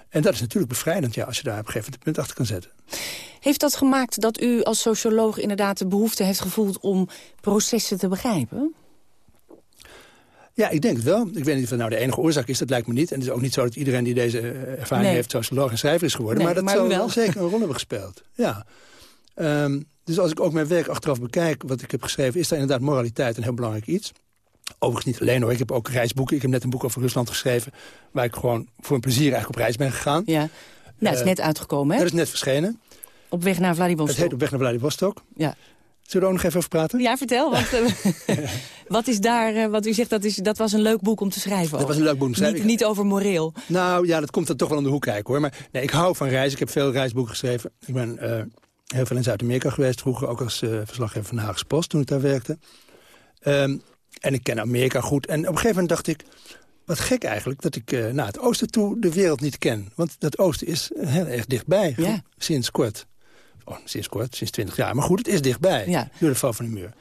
Speaker 14: En dat is natuurlijk bevrijdend ja, als je daar op een gegeven moment punt achter kan zetten.
Speaker 13: Heeft dat gemaakt dat u als socioloog inderdaad de behoefte heeft gevoeld... om processen te begrijpen?
Speaker 14: Ja, ik denk het wel. Ik weet niet of het nou de enige oorzaak is, dat lijkt me niet. En het is ook niet zo dat iedereen die deze ervaring nee. heeft... socioloog en schrijver is geworden.
Speaker 13: Nee,
Speaker 14: maar dat
Speaker 13: maar
Speaker 14: zal
Speaker 13: wel.
Speaker 14: zeker een rol hebben gespeeld. Ja. Um, dus als ik ook mijn werk achteraf bekijk, wat ik heb geschreven... is daar inderdaad moraliteit een heel belangrijk iets. Overigens niet alleen hoor. Ik heb ook reisboeken. Ik heb net een boek over Rusland geschreven... waar ik gewoon voor een plezier eigenlijk op reis ben gegaan.
Speaker 13: Ja. Nou, het is
Speaker 14: Eh,
Speaker 13: net uitgekomen, hè?
Speaker 14: Dat is net verschenen.
Speaker 13: Op weg naar Vladivostok.
Speaker 14: Het heet Op weg naar Vladivostok.
Speaker 13: Ja.
Speaker 14: Zullen we er ook nog even over praten?
Speaker 13: Ja, vertel. Want, eh, wat is daar, eh, wat u zegt, dat, is, dat was een leuk boek om te schrijven.
Speaker 14: Dat was een leuk boek om te schrijven.
Speaker 13: Niet, niet over moreel.
Speaker 14: Nou ja, dat komt er toch wel om de hoek kijken hoor. Maar nee, ik hou van reizen. Ik heb veel reisboeken geschreven. Ik ben heel veel in Zuid-Amerika geweest vroeger. Ook als eh, verslaggever van de Haagse Post toen ik daar werkte. Ehm, en ik ken Amerika goed. En op een gegeven moment dacht ik... Wat gek eigenlijk dat ik eh, naar het oosten toe de wereld niet ken. Want dat oosten is heel erg dichtbij.
Speaker 13: Ja.
Speaker 14: Sinds kort. Oh, sinds kort, sinds 20 jaar. Maar goed, het is dichtbij.
Speaker 13: Ja.
Speaker 14: Door de val van de muur.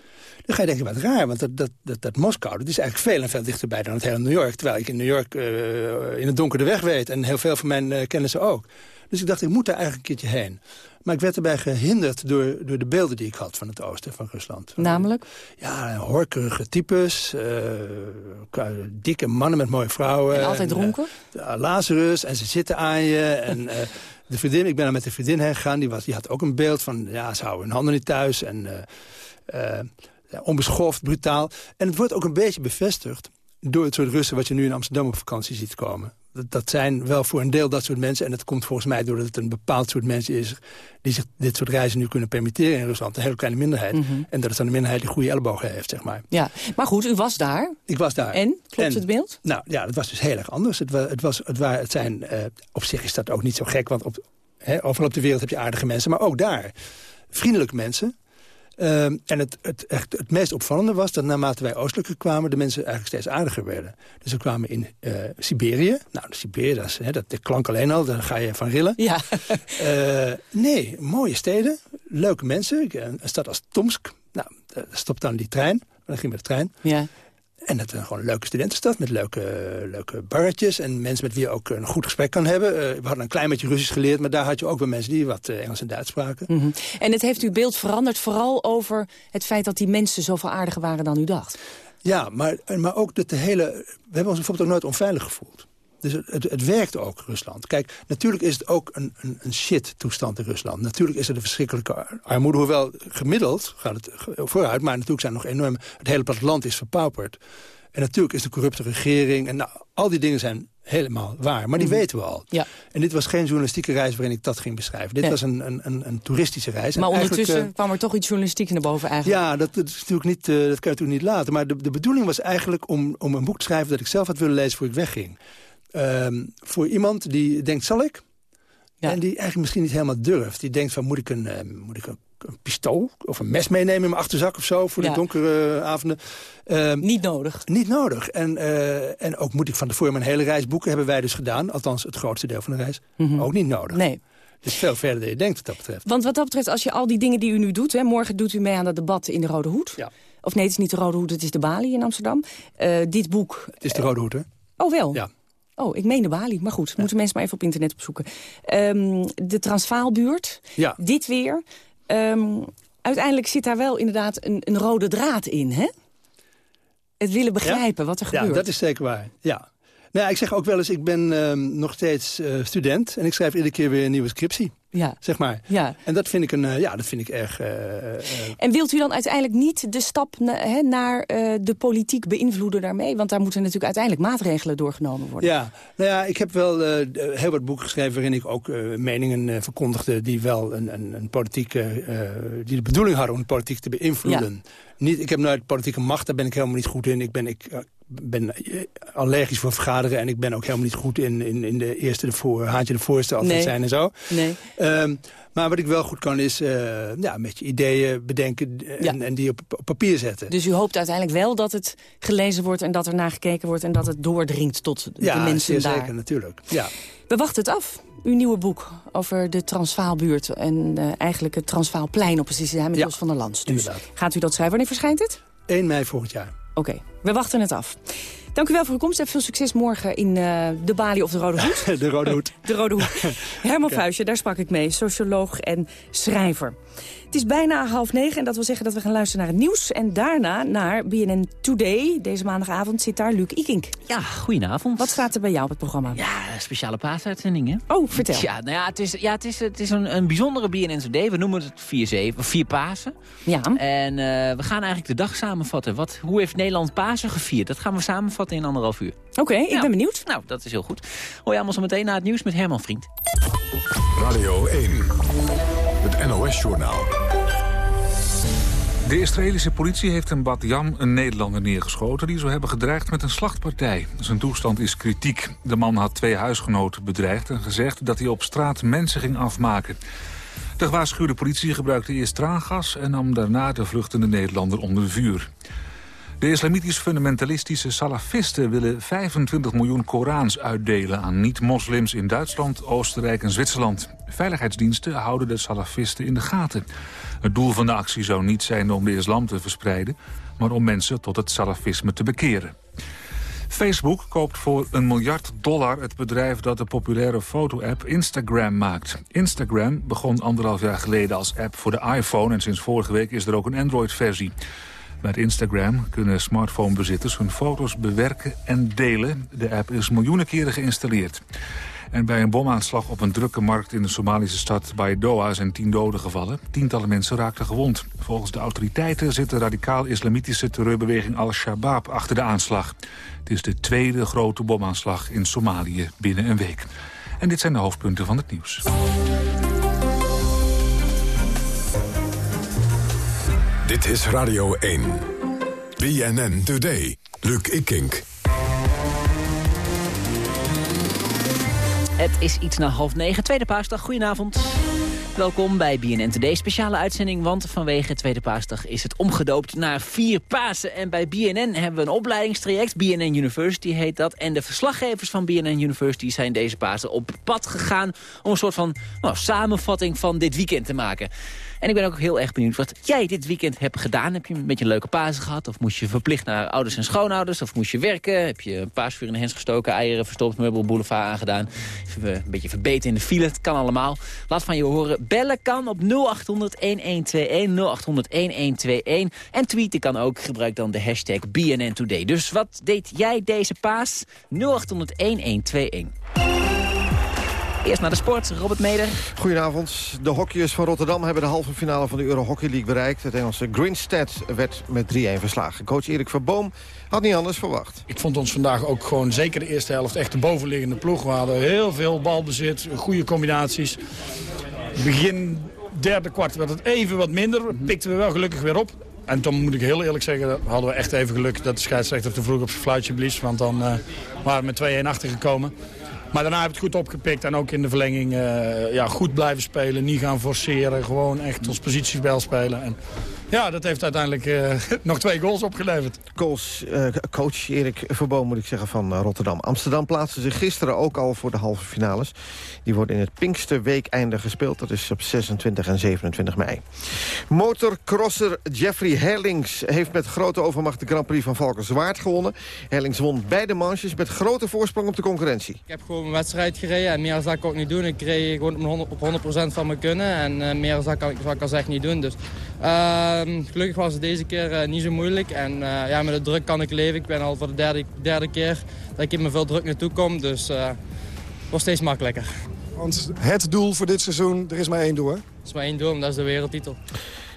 Speaker 14: Dan ga je denken, wat raar, want dat, dat, dat, dat Moskou... dat is eigenlijk veel en veel dichterbij dan het hele New York. Terwijl ik in New York eh, in het donker de weg weet. En heel veel van mijn eh, kennissen ook. Dus ik dacht, ik moet daar eigenlijk een keertje heen. Maar ik werd erbij gehinderd door, door de beelden die ik had van het oosten, van Rusland.
Speaker 13: Namelijk?
Speaker 14: Ja, horkerige types, ka- dikke mannen met mooie vrouwen.
Speaker 13: En altijd
Speaker 14: eh,
Speaker 13: dronken?
Speaker 14: ja, Lazarus, en ze zitten aan je. En eh, de vriendin, ik ben er met de vriendin heen gegaan, die, was, die had ook een beeld van... ja, ze houden hun handen niet thuis en ja, onbeschoft, brutaal. En het wordt ook een beetje bevestigd door het soort Russen... wat je nu in Amsterdam op vakantie ziet komen. Dat, zijn wel voor een deel dat soort mensen. En dat komt volgens mij doordat het een bepaald soort mensen is... die zich dit soort reizen nu kunnen permitteren in Rusland. Een hele kleine minderheid.
Speaker 13: Mhm.
Speaker 14: En dat het dan een minderheid die goede ellebogen heeft, zeg maar.
Speaker 13: Ja, maar goed, u was daar.
Speaker 14: Ik was daar.
Speaker 13: En? Klopt
Speaker 14: En-
Speaker 13: het beeld?
Speaker 14: Nou ja, het was dus heel erg anders. Het, het, was, het, waren, het zijn, eh, op zich is dat ook niet zo gek, want op, overal op de wereld heb je aardige mensen. Maar ook daar, vriendelijke mensen. Ehm, en het, het, echt, het meest opvallende was dat naarmate wij oostelijker kwamen... de mensen eigenlijk steeds aardiger werden. Dus we kwamen in eh, Siberië. Nou, Siberië, dat, is, hè, dat de klank alleen al, daar ga je van rillen.
Speaker 13: Ja.
Speaker 14: Eh, nee, mooie steden, leuke mensen. Een, een stad als Tomsk, nou, daar stopt dan die trein. Dan ging met de trein.
Speaker 13: Ja.
Speaker 14: En het is gewoon een leuke studentenstad met leuke, leuke barretjes... en mensen met wie je ook een goed gesprek kan hebben. Eh, we hadden een klein beetje Russisch geleerd... maar daar had je ook wel mensen die wat eh, Engels en Duits spraken.
Speaker 13: Mhm. En het heeft uw beeld veranderd vooral over het feit dat die mensen zoveel aardiger waren dan u dacht.
Speaker 14: Ja, maar, maar ook dat de hele... We hebben ons bijvoorbeeld ook nooit onveilig gevoeld. Dus het, het, het werkt ook, Rusland. Kijk, natuurlijk is het ook een, een, een shit-toestand in Rusland. Natuurlijk is er een verschrikkelijke ar- armoede. Hoewel gemiddeld gaat het vooruit. Maar natuurlijk zijn er nog enorm... Het hele platteland is verpauperd. En natuurlijk is de corrupte regering... En nou, al die dingen zijn helemaal waar. Maar die
Speaker 13: Mhm.
Speaker 14: weten we al.
Speaker 13: Ja.
Speaker 14: En dit was geen journalistieke reis waarin ik dat ging beschrijven. Dit
Speaker 13: Nee.
Speaker 14: was een, een, een, een toeristische reis.
Speaker 13: Maar ondertussen
Speaker 14: eh,
Speaker 13: kwam er toch iets journalistieks naar boven eigenlijk.
Speaker 14: ja, dat, dat, is natuurlijk niet, eh, dat kan je natuurlijk niet laten. Maar de, de bedoeling was eigenlijk om, om een boek te schrijven... dat ik zelf had willen lezen voor ik wegging. Ehm, voor iemand die denkt, zal ik? En die eigenlijk misschien niet helemaal durft. Die denkt van, moet ik een, eh, moet ik een, een pistool of een mes meenemen in mijn achterzak of zo... voor
Speaker 13: Ja.
Speaker 14: de donkere avonden? Ehm,
Speaker 13: niet nodig.
Speaker 14: Niet nodig. En, eh, en ook moet ik van tevoren mijn hele reis boeken... hebben wij dus gedaan, althans het grootste deel van de reis. Ook niet nodig.
Speaker 13: Nee.
Speaker 14: Dus veel verder dan je denkt wat dat betreft.
Speaker 13: Want wat dat betreft, als je al die dingen die u nu doet... Hè, morgen doet u mee aan dat debat in de Rode Hoed.
Speaker 14: Ja.
Speaker 13: Of nee, het is niet de Rode Hoed, het is de Bali in Amsterdam. Eh, dit boek...
Speaker 14: Het is de Rode Hoed, hè?
Speaker 13: Oh, wel?
Speaker 14: Ja.
Speaker 13: Oh, ik meen de Bali. Maar goed, moeten mensen maar even op internet opzoeken. Ehm, de Transvaalbuurt.
Speaker 14: Ja.
Speaker 13: Dit weer. Ehm, uiteindelijk zit daar wel inderdaad een, een rode draad in, hè? Het willen begrijpen wat er
Speaker 14: Ja,
Speaker 13: gebeurt.
Speaker 14: dat is zeker waar. Ja. Nou, ja, ik zeg ook wel eens, ik ben ehm, nog steeds eh, student... en ik schrijf iedere keer weer een nieuwe scriptie,
Speaker 13: Ja.
Speaker 14: zeg maar.
Speaker 13: Ja.
Speaker 14: En dat vind ik, een, eh, ja, dat vind ik erg... eh, eh,
Speaker 13: En wilt u dan uiteindelijk niet de stap na- naar de politiek beïnvloeden daarmee? Want daar moeten natuurlijk uiteindelijk maatregelen doorgenomen worden.
Speaker 14: ja, nou ja, ik heb wel heel wat boeken geschreven... waarin ik ook meningen verkondigde die wel een, een, een politieke... die de bedoeling hadden om de politiek te beïnvloeden. Niet, ik heb nooit politieke macht, daar ben ik helemaal niet goed in. Ik ben, ik, ben allergisch voor vergaderen... en ik ben ook helemaal niet goed in, in, in de eerste de voor, haantje de voorste altijd
Speaker 13: Nee.
Speaker 14: zijn en zo.
Speaker 13: Nee.
Speaker 14: Ehm, maar wat ik wel goed kan is eh, ja, met je ideeën bedenken en, en die op, op papier zetten.
Speaker 13: Dus u hoopt uiteindelijk wel dat het gelezen wordt en dat er naar gekeken wordt... en dat het doordringt tot de
Speaker 14: ja,
Speaker 13: mensen
Speaker 14: zeer
Speaker 13: daar.
Speaker 14: zeker natuurlijk. Ja.
Speaker 13: We wachten het af. Uw nieuwe boek over de Transvaalbuurt en eh, eigenlijk het Transvaalplein op precies zijn met
Speaker 14: Ja,
Speaker 13: Jos van der Lans. Dus
Speaker 14: inderdaad.
Speaker 13: gaat u dat schrijven? Wanneer verschijnt het?
Speaker 14: 1 mei volgend jaar.
Speaker 13: Oké, we wachten het af. Dank u wel voor uw komst en veel succes morgen in uh, de Bali of de Rode Hoed.
Speaker 16: de Rode Hoed.
Speaker 13: de Rode Hoed. Herman Vuijsje, daar sprak ik mee, socioloog en schrijver. Het is bijna half negen en dat wil zeggen dat we gaan luisteren naar het nieuws. En daarna naar BNN Today. Deze maandagavond zit daar Luc Ikink.
Speaker 17: Ja, goedenavond.
Speaker 13: Wat staat er bij jou op het programma?
Speaker 17: Ja, speciale paasuitzending, hè?
Speaker 13: Oh, vertel.
Speaker 17: Ja, nou ja, het is, ja, het is, het is een, een bijzondere BNN Today. We noemen het 4 vier Pasen.
Speaker 13: Ja.
Speaker 17: En uh, we gaan eigenlijk de dag samenvatten. Wat, hoe heeft Nederland Pasen gevierd? Dat gaan we samenvatten in anderhalf uur.
Speaker 13: Oké, okay, ik
Speaker 17: nou,
Speaker 13: ben benieuwd.
Speaker 17: Nou, dat is heel goed. Hoor je allemaal zo meteen na het nieuws met Herman Vriend.
Speaker 7: Radio 1, het NOS-journaal.
Speaker 1: De Israëlische politie heeft in Bad Yam een Nederlander neergeschoten... die zou hebben gedreigd met een slachtpartij. Zijn toestand is kritiek. De man had twee huisgenoten bedreigd en gezegd dat hij op straat mensen ging afmaken. De gewaarschuwde politie gebruikte eerst traangas... en nam daarna de vluchtende Nederlander onder vuur. De islamitisch-fundamentalistische salafisten willen 25 miljoen Korans uitdelen aan niet-moslims in Duitsland, Oostenrijk en Zwitserland. Veiligheidsdiensten houden de salafisten in de gaten. Het doel van de actie zou niet zijn om de islam te verspreiden, maar om mensen tot het salafisme te bekeren. Facebook koopt voor een miljard dollar het bedrijf dat de populaire foto-app Instagram maakt. Instagram begon anderhalf jaar geleden als app voor de iPhone... en sinds vorige week is er ook een Android-versie. Met Instagram kunnen smartphonebezitters hun foto's bewerken en delen. De app is miljoenen keren geïnstalleerd. En bij een bomaanslag op een drukke markt in de Somalische stad Baidoa zijn tien doden gevallen. Tientallen mensen raakten gewond. Volgens de autoriteiten zit de radicaal-islamitische terreurbeweging Al-Shabaab achter de aanslag. Het is de tweede grote bomaanslag in Somalië binnen een week. En dit zijn de hoofdpunten van het nieuws.
Speaker 7: Dit is Radio 1. BNN Today. Luc Ikink.
Speaker 17: Het is iets na half negen, tweede paasdag. Goedenavond. Welkom bij BNN Today, speciale uitzending, want vanwege Tweede Paasdag is het omgedoopt naar vier Pasen. En bij BNN hebben we een opleidingstraject, BNN University heet dat. En de verslaggevers van BNN University zijn deze Pasen op pad gegaan om een soort van nou, samenvatting van dit weekend te maken. En ik ben ook heel erg benieuwd wat jij dit weekend hebt gedaan. Heb je een beetje een leuke Pasen gehad? Of moest je verplicht naar ouders en schoonouders? Of moest je werken? Heb je een paasvuur in de hens gestoken, eieren verstopt, meubel, boulevard aangedaan? Even een beetje verbeten in de file, het kan allemaal. Laat van je horen. Bellen kan op 0800-1121, 0800-1121. En tweeten kan ook. Gebruik dan de hashtag BNN Today. Dus wat deed jij deze paas? 0800-1121. Eerst naar de sport, Robert Meder.
Speaker 18: Goedenavond. De hockeyers van Rotterdam hebben de halve finale van de Euro Hockey League bereikt. Het Engelse Grinstead werd met 3-1 verslagen. Coach Erik Verboom had niet anders verwacht.
Speaker 19: Ik vond ons vandaag ook gewoon zeker de eerste helft echt de bovenliggende ploeg. We hadden heel veel balbezit, goede combinaties. Begin derde kwart werd het even wat minder. Pikten we wel gelukkig weer op. En toen moet ik heel eerlijk zeggen, hadden we echt even geluk dat de scheidsrechter te vroeg op zijn fluitje blies. Want dan uh, waren we met 2-1 achter gekomen. Maar daarna heb ik het goed opgepikt en ook in de verlenging uh, ja, goed blijven spelen. Niet gaan forceren, gewoon echt ons positiespel spelen. En ja, dat heeft uiteindelijk uh, nog twee goals opgeleverd.
Speaker 18: Goals, uh, coach Erik Verboom moet ik zeggen van Rotterdam. Amsterdam plaatste zich gisteren ook al voor de halve finales. Die worden in het Pinksterweekeinde gespeeld. Dat is op 26 en 27 mei. Motorcrosser Jeffrey Herlings heeft met grote overmacht de Grand Prix van Valkenswaard gewonnen. Herlings won beide manches met grote voorsprong op de concurrentie.
Speaker 20: Ik heb gewoon mijn wedstrijd gereden en meer dan dat kan ik niet doen. Ik reed gewoon op 100%, van mijn kunnen en uh, meer dan dat kan ik, zou ik als echt niet doen. Dus, uh, gelukkig was het deze keer uh, niet zo moeilijk en uh, ja, met de druk kan ik leven. Ik ben al voor de derde, derde keer dat ik in me veel druk naartoe kom, dus het wordt steeds makkelijker.
Speaker 21: Want het doel voor dit seizoen, er is maar één doel hè? Er
Speaker 20: is maar één doel en dat is de wereldtitel.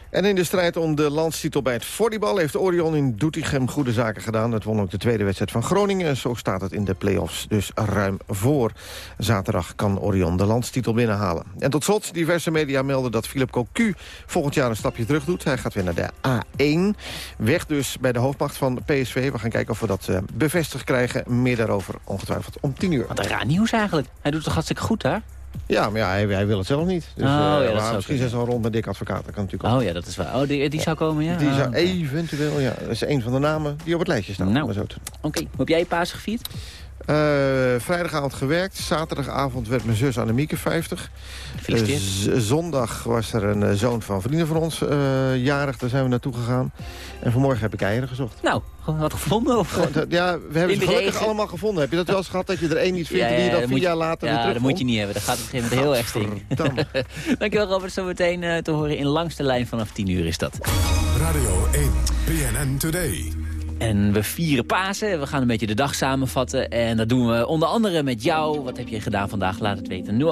Speaker 18: En in de strijd om de landstitel bij het volleybal... heeft Orion in Doetinchem goede zaken gedaan. Het won ook de tweede wedstrijd van Groningen. Zo staat het in de play-offs dus ruim voor. Zaterdag kan Orion de landstitel binnenhalen. En tot slot, diverse media melden dat Philip Cocu... volgend jaar een stapje terug doet. Hij gaat weer naar de A1. Weg dus bij de hoofdmacht van PSV. We gaan kijken of we dat uh, bevestigd krijgen. Meer daarover ongetwijfeld om 10 uur.
Speaker 17: Wat een raar nieuws eigenlijk. Hij doet toch hartstikke goed, hè?
Speaker 18: Ja, maar ja, hij, hij, wil het zelf niet. Dus,
Speaker 17: oh, ja,
Speaker 18: uh,
Speaker 17: maar
Speaker 18: misschien zijn ze al rond met Dick Advocaat. Dat kan natuurlijk
Speaker 17: ook. Oh ja, dat is waar. Oh, die, die zou komen, ja?
Speaker 18: Die zou
Speaker 17: okay.
Speaker 18: eventueel, ja. Dat is een van de namen die op het lijstje staan.
Speaker 17: Nou, oké. Okay. Hoe heb jij Pasen gevierd?
Speaker 18: Uh, vrijdagavond gewerkt. Zaterdagavond werd mijn zus Annemieke 50. Uh, zondag was er een zoon van vrienden van ons jarig. Daar zijn we naartoe gegaan. En vanmorgen heb ik eieren gezocht.
Speaker 17: Nou, wat gevonden? Of?
Speaker 18: ja, we hebben ze gelukkig regen. allemaal gevonden. Heb je dat wel eens gehad dat je er één niet vindt... ja, ja, die je dan vier jaar later
Speaker 17: ja,
Speaker 18: weer terug
Speaker 17: dat moet je niet hebben. Dat gaat op een gegeven moment heel erg stinken. Dankjewel Robert. Zo meteen uh, te horen in langste lijn vanaf 10 uur is dat.
Speaker 7: Radio 1, PNN Today.
Speaker 17: En we vieren Pasen. We gaan een beetje de dag samenvatten. En dat doen we onder andere met jou. Wat heb je gedaan vandaag? Laat het weten. 0800-1121,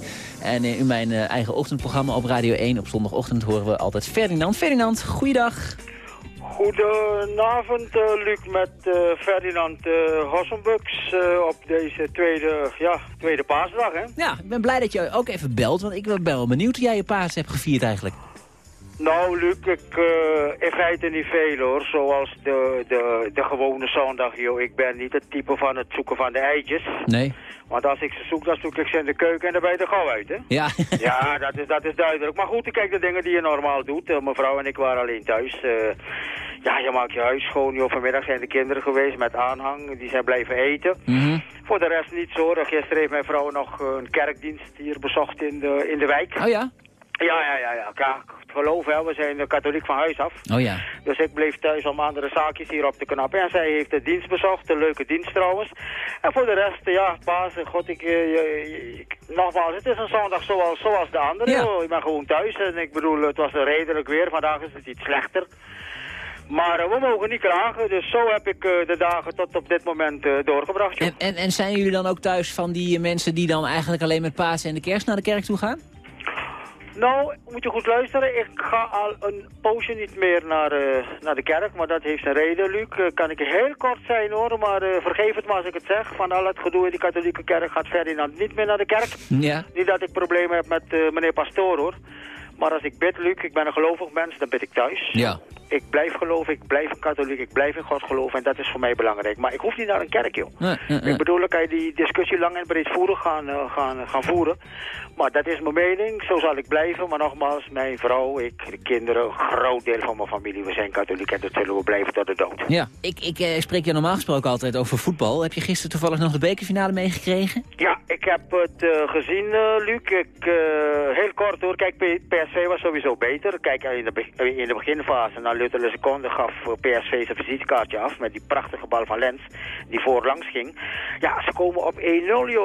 Speaker 17: 0800-1121. En in mijn eh, eigen ochtendprogramma op Radio 1 op zondagochtend horen we altijd Ferdinand. Ferdinand, goeiedag.
Speaker 16: Goedenavond, uh, Luc, met uh, Ferdinand uh, Hossenbux op deze tweede, ja, tweede paasdag. Hè?
Speaker 17: Ja, ik ben blij dat je ook even belt, want ik ben wel benieuwd hoe jij je paas hebt gevierd eigenlijk.
Speaker 16: Nou, Luc, ik, uh, in feite niet veel hoor. Zoals de, de, de gewone zondag, joh. Ik ben niet het type van het zoeken van de eitjes.
Speaker 17: Nee.
Speaker 16: Want als ik ze zoek, dan zoek ik ze in de keuken en dan ben je er gauw uit, hè?
Speaker 17: Ja.
Speaker 16: ja, dat is, dat is duidelijk. Maar goed, ik kijk de dingen die je normaal doet. Uh, mevrouw en ik waren alleen thuis. Uh, ja, je maakt je huis schoon. Joh. Vanmiddag zijn de kinderen geweest met aanhang. Die zijn blijven eten.
Speaker 17: Mm
Speaker 16: Voor de rest niet zo. Gisteren heeft mijn vrouw nog een kerkdienst hier bezocht in de, in de wijk.
Speaker 17: Oh ja?
Speaker 16: Ja, ja, ja, ja. ja geloof, hè. we zijn katholiek van huis af.
Speaker 17: Oh ja.
Speaker 16: Dus ik bleef thuis om andere zaakjes hier op te knappen. En zij heeft de dienst bezocht, een leuke dienst trouwens. En voor de rest, ja, paas, god, ik, ik, nogmaals, het is een zondag zoals, zoals de andere. Ja. Ik ben gewoon thuis en ik bedoel, het was redelijk weer. Vandaag is het iets slechter. Maar uh, we mogen niet klagen, dus zo heb ik uh, de dagen tot op dit moment uh, doorgebracht.
Speaker 17: En, en, en, zijn jullie dan ook thuis van die mensen die dan eigenlijk alleen met paas en de kerst naar de kerk toe gaan?
Speaker 16: Nou, moet je goed luisteren. Ik ga al een poosje niet meer naar, uh, naar de kerk, maar dat heeft een reden, Luc. Uh, kan ik heel kort zijn hoor, maar uh, vergeef het maar als ik het zeg. Van al het gedoe in de katholieke kerk gaat Ferdinand niet meer naar de kerk.
Speaker 17: Ja.
Speaker 16: Niet dat ik problemen heb met meneer Pastoor hoor. Maar als ik bid, Luc, ik ben een gelovig mens, dan bid ik thuis.
Speaker 17: Ja.
Speaker 16: Ik blijf geloven, ik blijf een katholiek, ik blijf in God geloven en dat is voor mij belangrijk. Maar ik hoef niet naar een kerk, joh.
Speaker 17: Nee, nee, nee.
Speaker 16: Ik bedoel, dan kan je die discussie lang en breedvoerig gaan, uh, gaan, gaan voeren. Maar dat is mijn mening, zo zal ik blijven. Maar nogmaals, mijn vrouw, ik, de kinderen, een groot deel van mijn familie, we zijn katholiek en dat zullen we blijven tot de dood.
Speaker 17: Ja, ik, ik eh, spreek je normaal gesproken altijd over voetbal. Heb je gisteren toevallig nog de bekerfinale meegekregen?
Speaker 16: Ja, ik heb het uh, gezien, uh, Luc. Ik, heel kort hoor, kijk, PSV was sowieso beter. Kijk, in de, in de beginfase, luttele seconde, gaf PSV zijn visitekaartje af met die prachtige bal van Lens, die voorlangs ging. Ja, ze komen op 1-0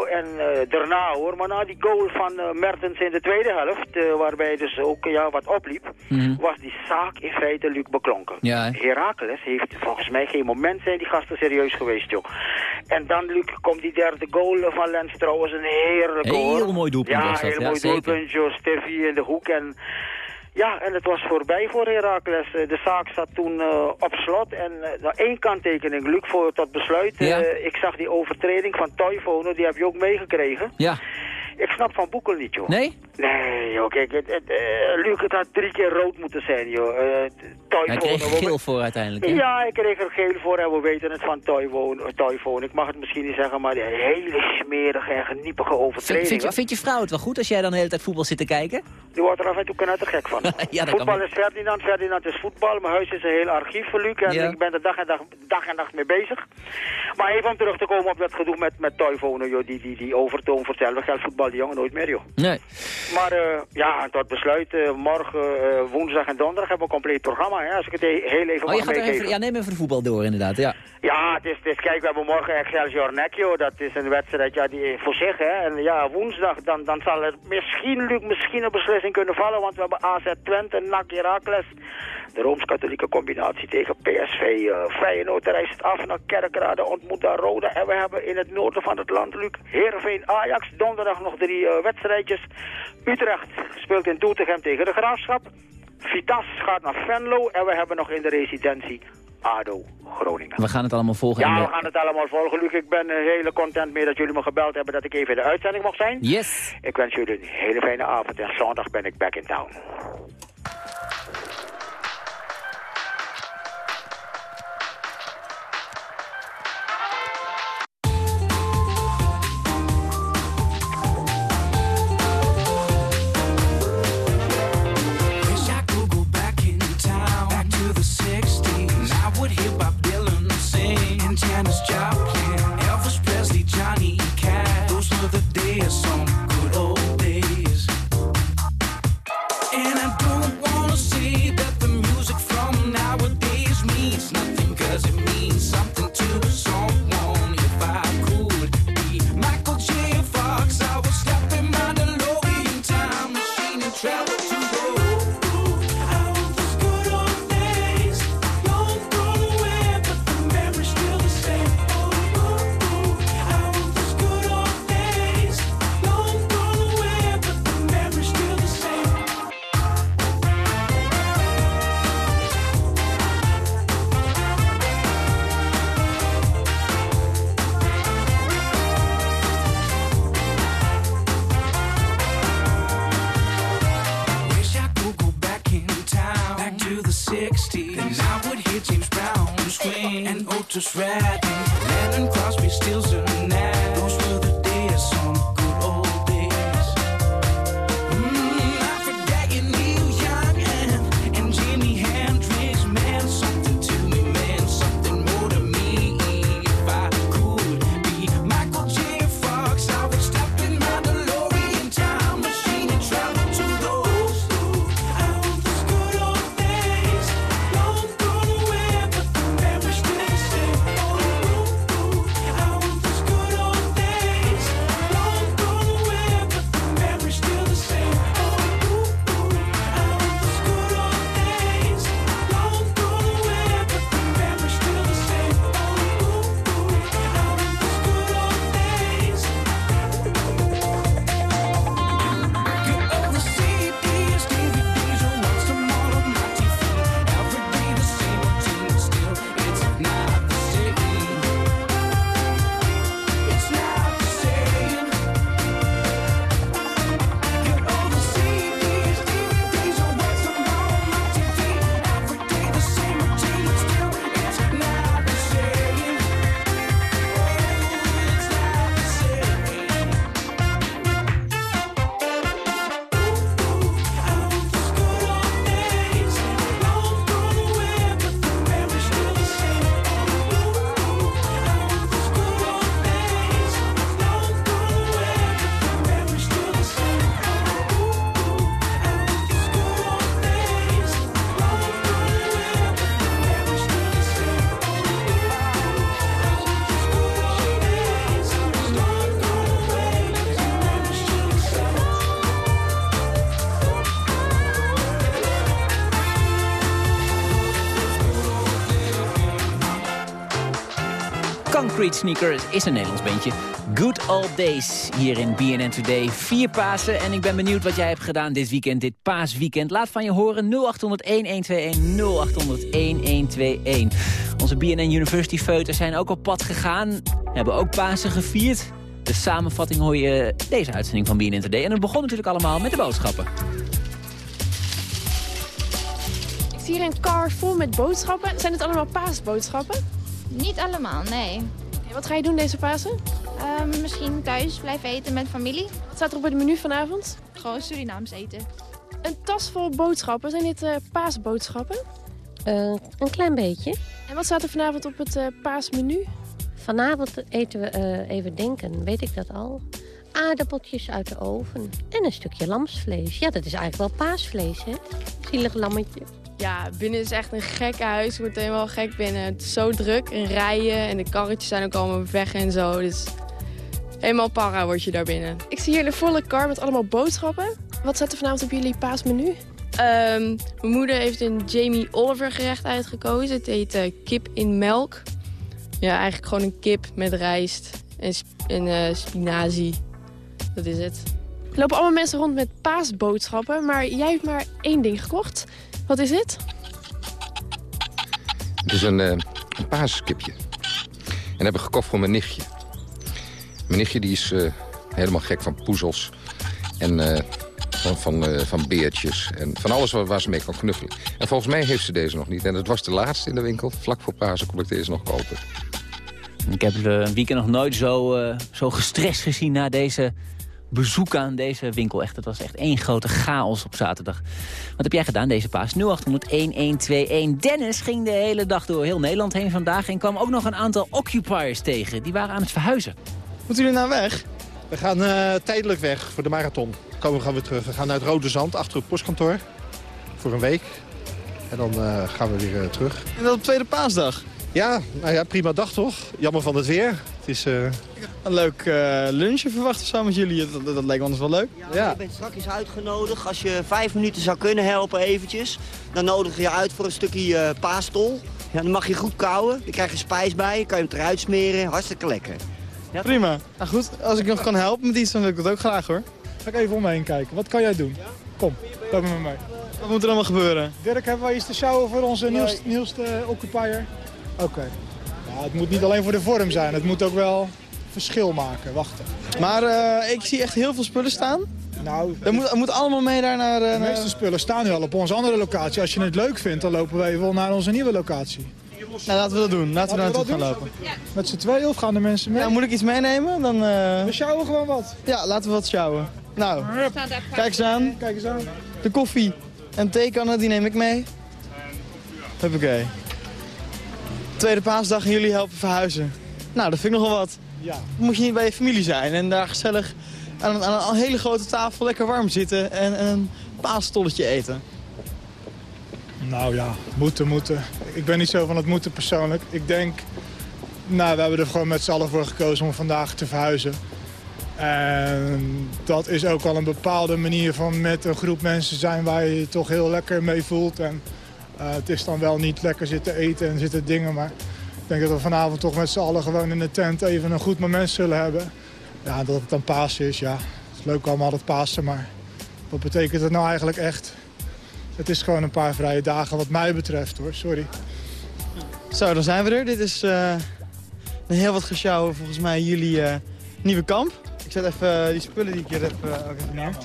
Speaker 16: en daarna hoor, maar na die goal van Mertens in de tweede helft, uh, waarbij dus ook ja, wat opliep,
Speaker 17: mm -hmm.
Speaker 16: was die zaak in feite Luc beklonken.
Speaker 17: Ja,
Speaker 16: Heracles heeft volgens mij geen moment zijn die gasten serieus geweest, joh. En dan, Luc, komt die derde goal van Lens trouwens een heerlijk
Speaker 17: Heel mooi doelpunt
Speaker 16: Ja,
Speaker 17: was dat.
Speaker 16: heel
Speaker 17: ja,
Speaker 16: mooi doelpunt, joh. Steffi in de hoek en... Ja, en het was voorbij voor Heracles. De zaak zat toen uh, op slot. En uh, één kanttekening, Luc, voor tot besluit.
Speaker 17: Ja.
Speaker 16: Uh, ik zag die overtreding van Toivonen, die heb je ook meegekregen.
Speaker 17: Ja.
Speaker 16: Ik snap Van Boekel niet, joh.
Speaker 17: Nee?
Speaker 16: Nee, joh. Kijk, het, het, uh, Luc, het had drie keer rood moeten zijn, joh. Uh,
Speaker 17: Hij kreeg er geel voor uiteindelijk, hè?
Speaker 16: Ja, ik kreeg er geel voor en we weten het van Toivonen. Ik mag het misschien niet zeggen, maar die hele smerige en geniepige overtredingen.
Speaker 17: Vind, vind, vind, je vrouw het wel goed als jij dan de hele tijd voetbal zit te kijken?
Speaker 16: Die wordt er af en toe te gek van.
Speaker 17: ja,
Speaker 16: voetbal is Ferdinand, Ferdinand is voetbal. Mijn huis is een heel archief voor Luc en
Speaker 17: ja.
Speaker 16: ik ben er dag en dag, dag en nacht mee bezig. Maar even om terug te komen op dat gedoe met, met joh. Die, die, die overtoon voor hetzelfde geld voetbal die jongen nooit meer, joh.
Speaker 17: Nee.
Speaker 16: Maar uh, ja, tot besluit, uh, morgen, uh, woensdag en donderdag hebben we een compleet programma. Hè, als ik het heel even
Speaker 17: oh, even, Ja, neem even de voetbal door inderdaad, ja.
Speaker 16: Ja, het is, het is, kijk, we hebben morgen Excelsior Necchio. Dat is een wedstrijd ja, die voor zich. Hè. En ja, woensdag dan, dan zal er misschien, Luc, misschien een beslissing kunnen vallen. Want we hebben AZ Twente, NAC Heracles. De Rooms-Katholieke combinatie tegen PSV. Uh, Feyenoord reist af naar Kerkrade, ontmoet daar Roda. En we hebben in het noorden van het land, Luc, Heerenveen, Ajax. Donderdag nog drie wedstrijdjes. Utrecht speelt in Doetinchem tegen de Graafschap. Vitas gaat naar Venlo. En we hebben nog in de residentie ADO Groningen.
Speaker 17: We gaan het allemaal volgen.
Speaker 16: Ja, we gaan het allemaal volgen, Luc. Ik ben heel content mee dat jullie me gebeld hebben dat ik even in de uitzending mocht zijn.
Speaker 17: Yes.
Speaker 16: Ik wens jullie een hele fijne avond en zondag ben ik back in town.
Speaker 17: Sneakers is een Nederlands bandje. Good Old Days hier in BNN Today. Vier Pasen en ik ben benieuwd wat jij hebt gedaan dit weekend, dit paasweekend. Laat van je horen 0800-1121, 0800-1121. Onze BNN University feuten zijn ook op pad gegaan, hebben ook Pasen gevierd. De samenvatting hoor je deze uitzending van BNN Today. En het begon natuurlijk allemaal met de boodschappen.
Speaker 22: Ik zie hier een car vol met boodschappen. Zijn het allemaal paasboodschappen?
Speaker 23: Niet allemaal, nee.
Speaker 22: Wat ga je doen deze Pasen?
Speaker 23: Ehm, misschien thuis blijven eten met familie.
Speaker 22: Wat staat er op het menu vanavond?
Speaker 23: Gewoon Surinaams eten.
Speaker 22: Een tas vol boodschappen. Zijn dit eh, paasboodschappen?
Speaker 24: een klein beetje.
Speaker 22: En wat staat er vanavond op het eh, paasmenu?
Speaker 24: Vanavond eten we, eh, even denken, weet ik dat al? Aardappeltjes uit de oven en een stukje lamsvlees. Ja, dat is eigenlijk wel paasvlees, hè? Zielig lammetje.
Speaker 22: Ja, binnen is echt een gek huis. Je wordt helemaal gek binnen. Het is zo druk en rijden en de karretjes zijn ook allemaal weg en zo. Dus helemaal para word je daar binnen. Ik zie hier een volle kar met allemaal boodschappen. Wat staat er vanavond op jullie paasmenu? Ehm, mijn moeder heeft een Jamie Oliver gerecht uitgekozen. Het heet eh, kip in melk. Ja, eigenlijk gewoon een kip met rijst en, sp en eh, spinazie. Dat is het. Er lopen allemaal mensen rond met paasboodschappen, maar jij hebt maar één ding gekocht. Wat is dit?
Speaker 10: Het is een, eh, een paaskipje. En dat heb ik gekocht voor mijn nichtje. Mijn nichtje die is eh, helemaal gek van poezels. En eh, van, van, eh, van beertjes. En van alles waar, waar ze mee kan knuffelen. En volgens mij heeft ze deze nog niet. En het was de laatste in de winkel. Vlak voor Pasen kon ik deze nog kopen.
Speaker 17: Ik heb een weekend nog nooit zo, eh, zo gestrest gezien na deze bezoek aan deze winkel. Echt, het was echt één grote chaos op zaterdag. Wat heb jij gedaan deze paas? 0800-1121. Dennis ging de hele dag door heel Nederland heen vandaag... en kwam ook nog een aantal occupiers tegen. Die waren aan het verhuizen.
Speaker 25: Moeten jullie nou weg? We gaan eh, tijdelijk weg voor de marathon. Komen we gaan weer terug. We gaan naar het Rode Zand, achter het postkantoor. Voor een week. En dan eh, gaan we weer eh, terug. En dat op tweede paasdag? Ja, nou ja, prima dag toch? Jammer van het weer. Het is... eh,
Speaker 26: Een leuk eh, lunchje verwachten samen met jullie. Dat, dat, dat lijkt me anders wel leuk.
Speaker 27: Ja, Je bent straks uitgenodigd. Als je vijf minuten zou kunnen helpen eventjes. Dan nodig je uit voor een stukje eh, paastol. Ja, dan mag je goed kauwen. Dan krijg je spijs bij. Kan je hem eruit smeren. Hartstikke lekker. Ja,
Speaker 26: Prima. Nou goed, als ik nog kan helpen met iets, dan wil ik dat ook graag hoor.
Speaker 28: Ga ik even om me heen kijken. Wat kan jij doen? Kom, loop met me mee.
Speaker 26: Wat moet er allemaal gebeuren?
Speaker 28: Dirk, hebben wij iets te sjouwen voor onze nieuwste, nieuwste occupier? Oké. Ja, het moet niet alleen voor de vorm zijn. Het moet ook wel verschil maken. Wachten.
Speaker 26: Maar eh, ik zie echt heel veel spullen staan.
Speaker 28: Nou,
Speaker 26: dat moet, moet allemaal mee daar naar... eh,
Speaker 28: De meeste spullen staan nu al op onze andere locatie. Als je het leuk vindt, dan lopen wij wel naar onze nieuwe locatie.
Speaker 26: Nou, laten we dat doen. Laten we daar naartoe gaan lopen.
Speaker 28: Met z'n tweeën of gaan de mensen mee?
Speaker 26: Ja, moet ik iets meenemen? Dan, eh,
Speaker 28: We sjouwen gewoon wat.
Speaker 26: Ja, laten we wat sjouwen. Nou, kijk eens aan.
Speaker 28: Kijk eens aan.
Speaker 26: De koffie en theekannen, die neem ik mee. Huppakee. Tweede paasdag en jullie helpen verhuizen. Nou, dat vind ik nogal wat.
Speaker 28: Ja.
Speaker 26: Moet je niet bij je familie zijn en daar gezellig aan een, aan een hele grote tafel lekker warm zitten en, en een paastolletje eten.
Speaker 28: Nou ja, moeten, moeten. Ik ben niet zo van het moeten persoonlijk. Ik denk, nou, we hebben er gewoon met z'n allen voor gekozen om vandaag te verhuizen. En dat is ook wel een bepaalde manier van met een groep mensen zijn waar je je toch heel lekker mee voelt. En het is dan wel niet lekker zitten eten en zitten dingen, maar ik denk dat we vanavond toch met z'n allen gewoon in de tent even een goed moment zullen hebben. Ja, dat het dan Pasen is, ja. Het is leuk allemaal dat Pasen, maar wat betekent het nou eigenlijk echt? Het is gewoon een paar vrije dagen wat mij betreft hoor, sorry.
Speaker 26: Zo, dan zijn we er. Dit is eh, een heel wat gesjouwen volgens mij jullie eh, nieuwe kamp. Ik zet even eh, die spullen die ik hier heb eh, ook even neer.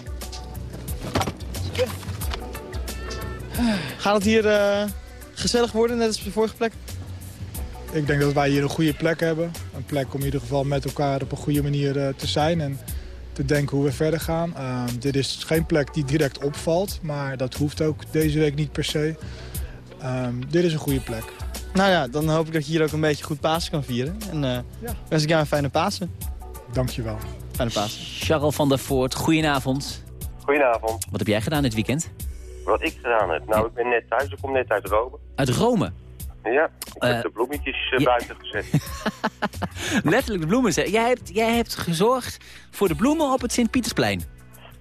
Speaker 26: Gaat het hier eh, gezellig worden, net als op de vorige plek?
Speaker 28: Ik denk dat wij hier een goede plek hebben. Een plek om in ieder geval met elkaar op een goede manier eh, te zijn en te denken hoe we verder gaan. Ehm, dit is geen plek die direct opvalt, maar dat hoeft ook deze week niet per se. Ehm, dit is een goede plek.
Speaker 26: Nou ja, dan hoop ik dat je hier ook een beetje goed Pasen kan vieren. En eh wens ik jou een fijne Pasen.
Speaker 28: Dankjewel.
Speaker 26: Fijne Pasen.
Speaker 17: Charles van der Voort, goedenavond.
Speaker 29: Goedenavond.
Speaker 17: Wat heb jij gedaan dit weekend?
Speaker 29: Wat ik gedaan heb? Nou, ik ben net thuis. Ik kom net uit Rome.
Speaker 17: Uit Rome?
Speaker 29: Ja, ik
Speaker 17: Eh,
Speaker 29: heb de bloemetjes eh, buiten gezet.
Speaker 17: Letterlijk de bloemen. Jij hebt, jij hebt gezorgd voor de bloemen op het Sint-Pietersplein.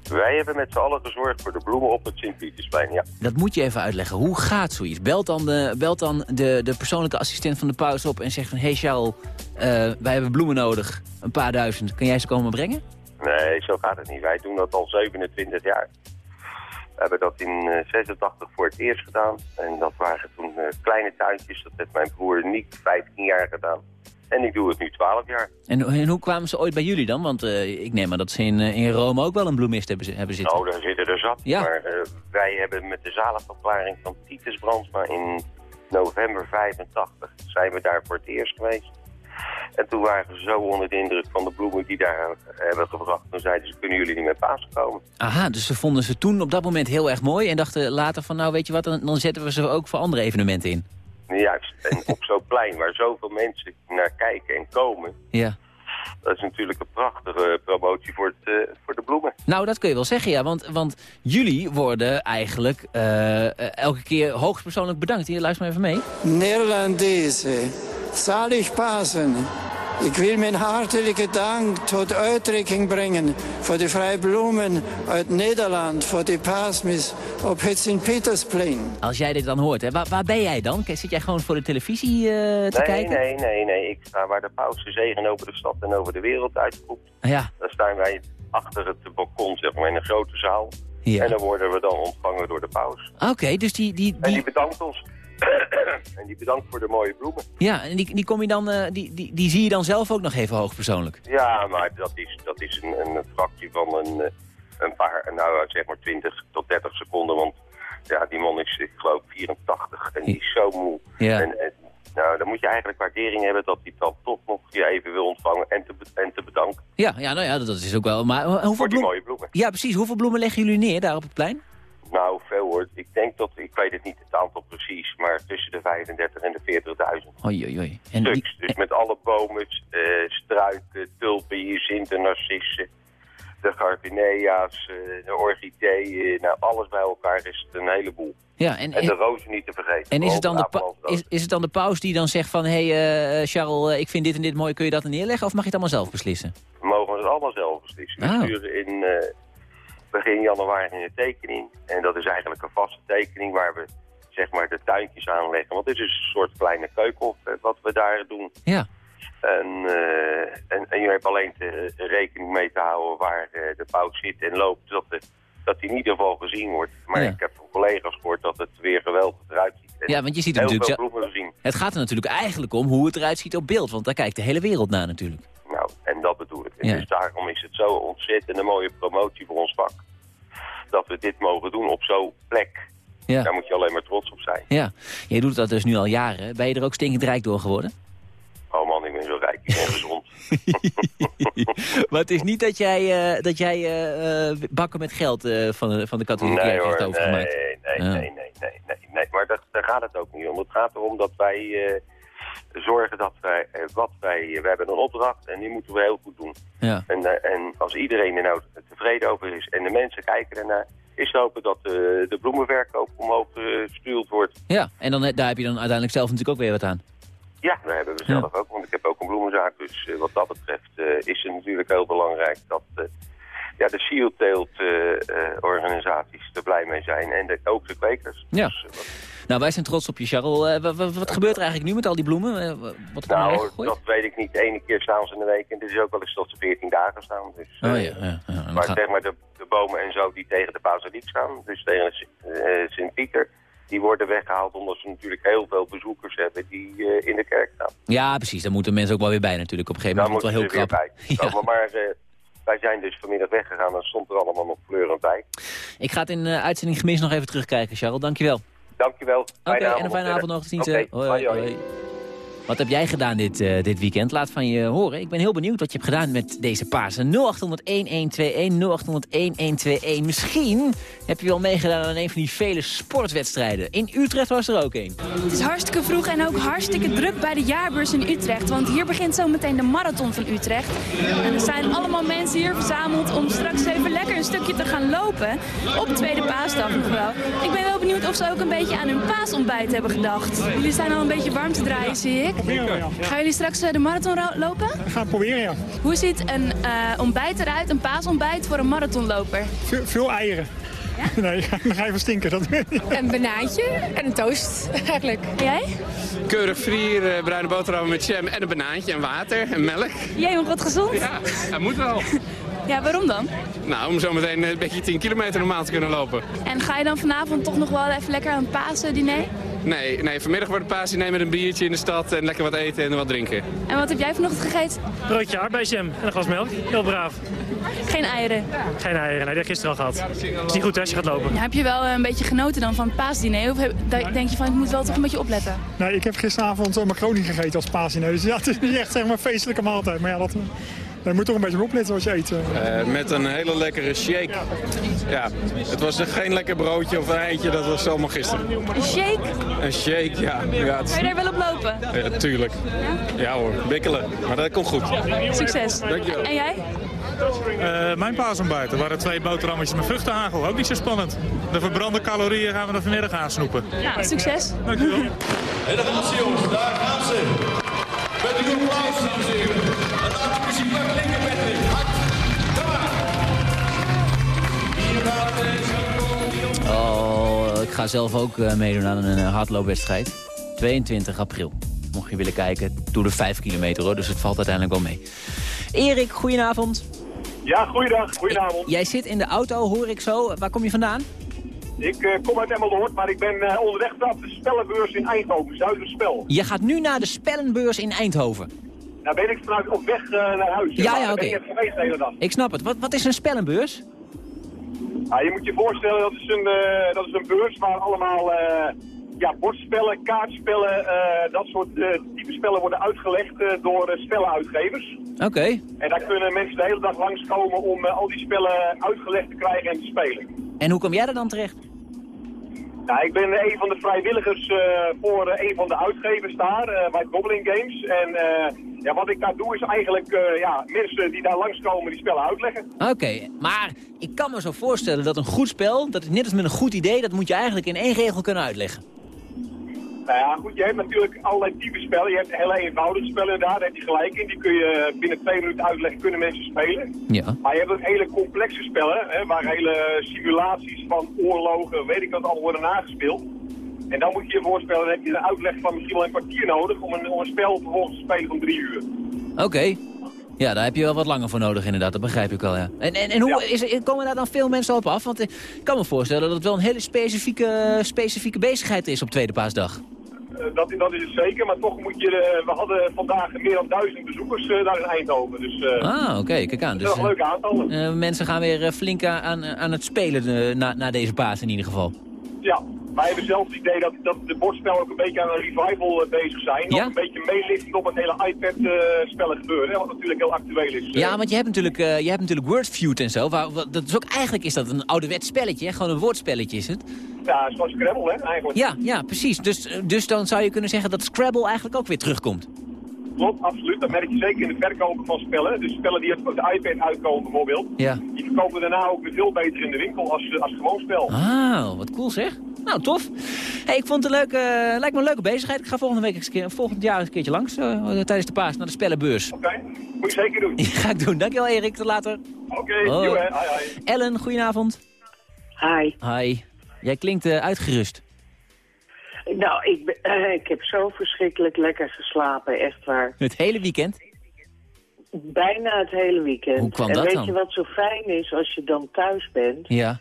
Speaker 29: Wij hebben met z'n allen gezorgd voor de bloemen op het Sint-Pietersplein, ja.
Speaker 17: Dat moet je even uitleggen. Hoe gaat zoiets? Belt dan de, belt dan de, de persoonlijke assistent van de paus op en zegt van... Hey Charles, eh, wij hebben bloemen nodig. Een paar duizend. Kan jij ze komen brengen?
Speaker 29: Nee, zo gaat het niet. Wij doen dat al 27 jaar. We hebben dat in eh, 86 voor het eerst gedaan. En dat waren toen eh, kleine tuintjes. Dat heeft mijn broer Niek 15 jaar gedaan. En ik doe het nu 12 jaar.
Speaker 17: En, en hoe kwamen ze ooit bij jullie dan? Want eh, ik neem aan dat ze in, eh, in Rome ook wel een bloemist hebben, hebben zitten.
Speaker 29: Nou, daar zitten er zat.
Speaker 17: Ja.
Speaker 29: Maar eh, wij hebben met de zaligverklaring van Titus Brandsma in november 85 zijn we daar voor het eerst geweest. En toen waren ze zo onder de indruk van de bloemen die daar hebben gebracht. Toen zeiden ze, kunnen jullie niet met Pasen komen?
Speaker 17: Aha, dus ze vonden ze toen op dat moment heel erg mooi... en dachten later van, nou weet je wat, dan, dan zetten we ze ook voor andere evenementen in.
Speaker 29: Juist, en op zo'n plein waar zoveel mensen naar kijken en komen...
Speaker 17: Ja.
Speaker 29: dat is natuurlijk een prachtige promotie voor, het, eh, voor de bloemen.
Speaker 17: Nou, dat kun je wel zeggen, ja. Want, want jullie worden eigenlijk eh, eh, elke keer hoogstpersoonlijk bedankt. Hier, luister maar even mee.
Speaker 30: Nederlandese, zalig Pasen. Ik wil mijn hartelijke dank tot uitdrukking brengen voor de vrije bloemen uit Nederland voor de paasmis op het Sint-Pietersplein.
Speaker 17: Als jij dit dan hoort, hè, waar, waar ben jij dan? Zit jij gewoon voor de televisie eh, te
Speaker 29: nee,
Speaker 17: kijken?
Speaker 29: nee, nee, nee. Ik sta waar de paus de zegen over de stad en over de wereld uitroept.
Speaker 17: Ja.
Speaker 29: Dan staan wij achter het balkon, zeg maar, in een grote zaal.
Speaker 17: Ja.
Speaker 29: En dan worden we dan ontvangen door de paus.
Speaker 17: Oké, dus die, die,
Speaker 29: En
Speaker 17: die,
Speaker 29: die bedankt ons. En die bedankt voor de mooie bloemen.
Speaker 17: ja, en die, die, kom je dan, eh, die, die, die zie je dan zelf ook nog even hoogpersoonlijk?
Speaker 29: Ja, maar dat is, dat is een, een fractie van een, eh, een paar, nou zeg maar 20 tot 30 seconden. Want ja, die man is, ik geloof, 84 en die is zo moe.
Speaker 17: Ja.
Speaker 29: En, en, nou, dan moet je eigenlijk waardering hebben dat hij dan toch nog je even wil ontvangen en te, en te bedanken
Speaker 17: Ja, ja, nou ja, dat is ook wel... Maar ho- hoeveel
Speaker 29: voor die
Speaker 17: bloemen...
Speaker 29: mooie bloemen.
Speaker 17: Ja, precies. Hoeveel bloemen leggen jullie neer daar op het plein?
Speaker 29: Nou, veel hoor. Ik denk dat, ik weet het niet het aantal precies, maar tussen de 35 en de 40.000
Speaker 17: Oei, oei, oei. En die,
Speaker 29: stuks. Dus met alle bomen, eh, struiken, tulpen, hyacinten, narcissen, de gardinea's, eh, de orchideeën, nou alles bij elkaar is het een heleboel.
Speaker 17: ja, en,
Speaker 29: En de
Speaker 17: en,
Speaker 29: rozen niet te vergeten.
Speaker 17: en is, het dan de
Speaker 29: de
Speaker 17: is, is het dan de paus die dan zegt van... hé, hey, eh, Charles, eh, ik vind dit en dit mooi, kun je dat er neerleggen? Of mag je het allemaal zelf beslissen?
Speaker 29: We mogen het allemaal zelf beslissen. We
Speaker 17: Oh.
Speaker 29: sturen in eh, begin januari een tekening. En dat is eigenlijk een vaste tekening waar we zeg maar de tuintjes aanleggen. Want dit is een soort kleine keukenhof eh, wat we daar doen.
Speaker 17: Ja.
Speaker 29: En, eh, en, en je hebt alleen te, rekening mee te houden waar eh, de paus zit en loopt. Dat, de, dat die in ieder geval gezien wordt. Maar
Speaker 17: Ja.
Speaker 29: ik heb van collega's gehoord dat het weer geweldig eruit ziet. En
Speaker 17: Ja, want je ziet
Speaker 29: heel
Speaker 17: natuurlijk. Het gaat er natuurlijk eigenlijk om hoe het eruit ziet op beeld. Want daar kijkt de hele wereld naar natuurlijk.
Speaker 29: Nou, en dat bedoel ik. En
Speaker 17: Ja.
Speaker 29: Dus daarom is het zo ontzettend een mooie promotie voor ons vak. Dat we dit mogen doen op zo'n plek
Speaker 17: Ja.
Speaker 29: Daar moet je alleen maar trots op zijn.
Speaker 17: Ja, jij doet dat dus nu al jaren. Ben je er ook stinkend rijk door geworden?
Speaker 29: Oh man, ik ben zo rijk, ik ben gezond.
Speaker 17: maar het is niet dat jij, eh, dat jij eh, eh, bakken met geld van, de- van de katholieke
Speaker 29: Nee
Speaker 17: kerk heeft
Speaker 29: nee,
Speaker 17: overgemaakt.
Speaker 29: nee, nee,
Speaker 17: Ja.
Speaker 29: nee, nee, nee, nee. Maar dat, daar gaat het ook niet om. Het gaat erom dat wij zorgen dat wij, eh, wat wij, we hebben een opdracht en die moeten we heel goed doen.
Speaker 17: Ja.
Speaker 29: En, eh, en als iedereen er nou tevreden over is en de mensen kijken ernaar, is te hopen dat eh, de bloemenverkoop omhoog gestuurd wordt.
Speaker 17: Ja, en dan, daar heb je dan uiteindelijk zelf natuurlijk ook weer wat aan.
Speaker 29: Ja, daar hebben we zelf ook, want ik heb ook een bloemenzaak. Dus wat dat betreft is het natuurlijk heel belangrijk dat ja, de Sealteelt-organisaties er blij mee zijn. En de, ook de kwekers.
Speaker 17: Ja. Nou, wij zijn trots op je, Charles. Eh, wa- wa- wat gebeurt er eigenlijk nu met al die bloemen? Eh, wa- wat nou
Speaker 29: Nou, dat weet ik niet. De ene keer staan ze in de week en dit is ook wel eens tot ze 14 dagen staan. Dus,
Speaker 17: Oh
Speaker 29: eh,
Speaker 17: ja, ja. ja. Dan
Speaker 29: Maar
Speaker 17: gaat-
Speaker 29: zeg maar de, de bomen en zo die tegen de Pausariek staan, dus tegen Sint-Pieter, die worden weggehaald omdat ze natuurlijk heel veel bezoekers hebben die in de kerk staan.
Speaker 17: Ja, precies. Daar moeten mensen ook wel weer bij natuurlijk. Op een gegeven moment
Speaker 29: ze
Speaker 17: wel heel
Speaker 29: bij
Speaker 17: krap.
Speaker 29: komen. Maar eh, wij zijn dus vanmiddag weggegaan en stond er allemaal nog kleurend bij.
Speaker 17: Ik ga het in de uitzending gemist nog even terugkijken, Charles. Dankjewel.
Speaker 29: Dankjewel.
Speaker 17: Oké, en een fijne avond nog. Tot ziens. Hoi,
Speaker 29: hoi, hoi.
Speaker 17: Wat heb jij gedaan dit, eh, dit weekend? Laat van je horen. Ik ben heel benieuwd wat je hebt gedaan met deze Pasen. 0800-1121, 0800-1121. Misschien heb je wel meegedaan aan een van die vele sportwedstrijden. In Utrecht was er ook een.
Speaker 31: Het is hartstikke vroeg en ook hartstikke druk bij de jaarbeurs in Utrecht. Want hier begint zo meteen de marathon van Utrecht. En er zijn allemaal mensen hier verzameld om straks even lekker een stukje te gaan lopen. Op tweede paasdag nog wel. Ik ben wel benieuwd of ze ook een beetje aan hun paasontbijt hebben gedacht. Jullie zijn al een beetje warm te draaien, zie ik.
Speaker 32: Proberen, ja.
Speaker 31: Gaan jullie straks eh, de marathon lopen?
Speaker 32: We gaan het proberen, ja.
Speaker 31: Hoe ziet een eh, ontbijt eruit, een paasontbijt voor een marathonloper?
Speaker 32: Veel, veel eieren. Nee, dan ga je van stinken. Dat ik.
Speaker 31: Een banaantje en een toast, eigenlijk. Jij?
Speaker 33: Keurig frier, eh, bruine boterhammen met jam en een banaantje en water en melk.
Speaker 31: Jij nog wat gezond?
Speaker 33: Ja, dat moet wel.
Speaker 31: Ja, waarom dan?
Speaker 33: Nou, om zo meteen een beetje 10 kilometer normaal te kunnen lopen.
Speaker 31: En ga je dan vanavond toch nog wel even lekker aan een Pasen-diner?
Speaker 33: Nee, nee, vanmiddag wordt het paasdiner met een biertje in de stad en lekker wat eten en wat drinken.
Speaker 31: En wat heb jij vanochtend gegeten?
Speaker 32: Broodje aardbeidsjam en een glas melk. Heel braaf.
Speaker 31: Geen eieren.
Speaker 32: Geen eieren. Nee, dat heb ik gisteren al gehad. is niet goed hè, als je gaat lopen.
Speaker 31: Heb je wel eh, een beetje genoten dan van het paasdiner? Of heb- denk je van, ik moet wel toch een beetje opletten?
Speaker 32: Nee, ik heb gisteravond een macaroni gegeten als paasdiner. Dus ja, het is niet echt zeg maar, een feestelijke maaltijd. Maar ja, dat, je moet toch een beetje opletten wat je eet. eh.
Speaker 34: Eh, met een hele lekkere shake. Ja, het was geen lekker broodje of een eitje, dat was zomaar gisteren.
Speaker 31: Een shake?
Speaker 34: Een shake, ja. ja het
Speaker 31: je daar wel op lopen?
Speaker 34: Ja, tuurlijk. Ja hoor, bikkelen. Maar dat komt goed.
Speaker 31: Succes.
Speaker 34: Dankjewel.
Speaker 31: En jij?
Speaker 35: Eh, mijn paasontbijt. Er waren twee boterhammetjes met vruchtenhagel. Ook niet zo spannend. De verbrande calorieën gaan we er vanmiddag aan snoepen.
Speaker 31: Ja, succes.
Speaker 35: Dankjewel.
Speaker 36: En dan gaan ze jongens, daar gaan ze. Met een applaus, dames en heren. En dan de muziek naar linker Patrick. Hard. Hier gaat deze
Speaker 17: Oh, ik ga zelf ook eh, meedoen aan een eh, hardloopwedstrijd. 22 april. Mocht je willen kijken, doe de 5 kilometer hoor, dus het valt uiteindelijk wel mee. Erik, goedenavond.
Speaker 37: Ja, goeiedag, goedenavond.
Speaker 17: Jij zit in de auto, hoor ik zo. Waar kom je vandaan?
Speaker 37: Ik eh, kom uit Emmeloord, maar ik ben eh, onderweg op de spellenbeurs in Eindhoven, Zuiderspel.
Speaker 17: Je gaat nu naar de Spellenbeurs in Eindhoven.
Speaker 37: Daar ben ik vanuit op weg eh, naar huis.
Speaker 17: Ja, ja, oké.
Speaker 37: ik even geweest de hele dag.
Speaker 17: Ik snap het. Wat, wat is een Spellenbeurs?
Speaker 37: Ah, je moet je voorstellen, dat is een, dat is een beurs waar allemaal ja, bordspellen, kaartspellen, eh, dat soort eh, type spellen worden uitgelegd eh, door uh, spellenuitgevers.
Speaker 17: Oké.
Speaker 37: En daar kunnen mensen de hele dag langskomen om al die spellen uitgelegd te krijgen en te spelen.
Speaker 17: En hoe kom jij er dan terecht?
Speaker 37: Nou, ik ben een van de vrijwilligers voor een van de uitgevers daar, bij Goblin Games. En ja, wat ik daar doe is eigenlijk ja, mensen die daar langskomen die spellen uitleggen.
Speaker 17: Oké, maar ik kan me zo voorstellen dat een goed spel, dat is net als met een goed idee, dat moet je eigenlijk in één regel kunnen uitleggen.
Speaker 37: Nou ja, goed, je hebt natuurlijk allerlei type spellen. Je hebt hele eenvoudige spellen daar heb je gelijk in. Die kun je binnen twee minuten uitleggen, kunnen mensen spelen.
Speaker 17: Ja.
Speaker 37: Maar je hebt ook hele complexe spellen, hè, waar hele simulaties van oorlogen, weet ik wat, al worden nagespeeld. En dan moet je je voorstellen, dan heb je een uitleg van misschien wel een kwartier nodig om een, om een spel vervolgens te spelen van drie uur.
Speaker 17: Oké. Ja, daar heb je wel wat langer voor nodig inderdaad, dat begrijp ik wel, ja. En, en, en hoe is, komen daar dan veel mensen op af? Want ik kan me voorstellen dat het wel een hele specifieke, specifieke bezigheid is op Tweede Paasdag.
Speaker 37: Eh, dat, dat is het zeker, maar toch moet je, eh, we hadden vandaag meer dan duizend bezoekers eh, daar in Eindhoven. Dus
Speaker 17: Ah, oké, kijk aan. Dus,
Speaker 37: een leuke aantallen.
Speaker 17: eh, mensen gaan weer flink aan, aan het spelen na, na deze paas in ieder geval.
Speaker 37: Ja, Wij hebben zelf het idee dat, dat de bordspellen ook een beetje aan een revival eh, bezig zijn.
Speaker 17: Ja?
Speaker 37: Een beetje meelifting op het hele iPad-spellen gebeuren. Hè, wat natuurlijk heel actueel is.
Speaker 17: Ja, want je hebt natuurlijk, eh, je hebt natuurlijk Wordfeud en zo. Waar, dat is ook, eigenlijk is dat een ouderwets spelletje, hè? gewoon een woordspelletje is het.
Speaker 37: Ja, zoals Scrabble, hè, eigenlijk.
Speaker 17: Ja, ja, precies. Dus, eh, dus dan zou je kunnen zeggen dat Scrabble eigenlijk ook weer terugkomt.
Speaker 37: Klopt, absoluut. Dat merk je zeker in de verkopen van spellen. Dus spellen die op de iPad uitkomen bijvoorbeeld.
Speaker 17: Ja.
Speaker 37: Die verkopen daarna ook weer veel beter in de winkel als, als gewoon spel.
Speaker 17: Ah, wat cool zeg. Nou, tof. Hey, ik vond het een leuke, eh, lijkt me een leuke bezigheid. Ik ga volgende week eens een keer, volgend jaar eens een keertje langs eh, tijdens de paas naar de spellenbeurs.
Speaker 37: Oké, moet je zeker doen.
Speaker 17: ga ik doen. Dankjewel Erik, tot later.
Speaker 37: Oké.
Speaker 17: Hoi,
Speaker 37: hoi.
Speaker 17: Ellen, goedenavond.
Speaker 38: Hi.
Speaker 17: Hi. Jij klinkt eh, uitgerust.
Speaker 38: Nou, ik, eh, ik heb zo verschrikkelijk lekker geslapen, echt waar.
Speaker 17: Het hele weekend?
Speaker 38: Bijna het hele weekend.
Speaker 17: Hoe kwam
Speaker 38: en
Speaker 17: dat
Speaker 38: weet
Speaker 17: dan?
Speaker 38: je wat zo fijn is als je dan thuis bent?
Speaker 17: Ja.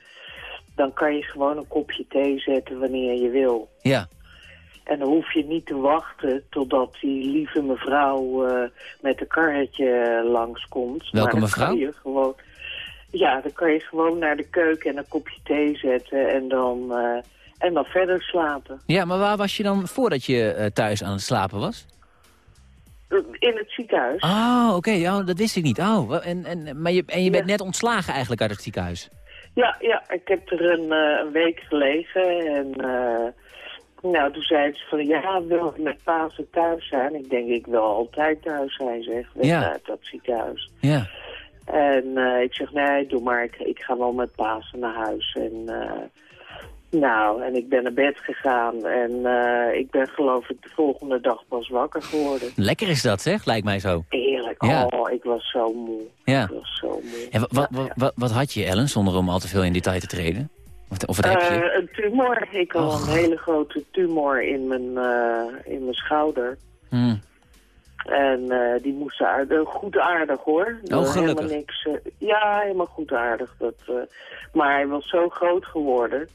Speaker 38: Dan kan je gewoon een kopje thee zetten wanneer je wil.
Speaker 17: Ja.
Speaker 38: En dan hoef je niet te wachten totdat die lieve mevrouw eh, met een karretje langskomt.
Speaker 17: Welke
Speaker 38: maar dan
Speaker 17: mevrouw?
Speaker 38: Kan je gewoon, ja, dan kan je gewoon naar de keuken en een kopje thee zetten en dan, eh, en dan verder slapen.
Speaker 17: Ja, maar waar was je dan voordat je eh, thuis aan het slapen was?
Speaker 38: In het ziekenhuis.
Speaker 17: Oh, oké. ja, dat wist ik niet. Oh, en, en, maar je, en je bent net ontslagen eigenlijk uit het ziekenhuis?
Speaker 38: Ja, ja, ik heb er een, eh, een week gelegen en eh, nou, toen zei ze van ja, wil ik met Pasen thuis zijn? Ik denk, ik wil altijd thuis zijn, zeg, weg
Speaker 17: Ja.
Speaker 38: uit dat ziekenhuis.
Speaker 17: Ja.
Speaker 38: En eh, ik zeg, nee, doe maar, ik, ik ga wel met Pasen naar huis. En eh, nou, en ik ben naar bed gegaan en eh, ik ben geloof ik de volgende dag pas wakker geworden.
Speaker 17: Lekker is dat, zeg, lijkt mij zo.
Speaker 38: Eerlijk,
Speaker 17: Ja.
Speaker 38: oh, ik was zo moe.
Speaker 17: Ja.
Speaker 38: Ik was zo moe.
Speaker 17: En wat, had je, Ellen, zonder om al te veel in detail te treden? Of, wat heb je?
Speaker 38: Een tumor. Ik had een hele grote tumor in mijn, in mijn schouder.
Speaker 17: Hmm.
Speaker 38: En eh, die moest uit. eh, goed aardig hoor.
Speaker 17: Oh, gelukkig.
Speaker 38: Helemaal niks. eh, ja, helemaal goed aardig. Dat, maar hij was zo groot geworden.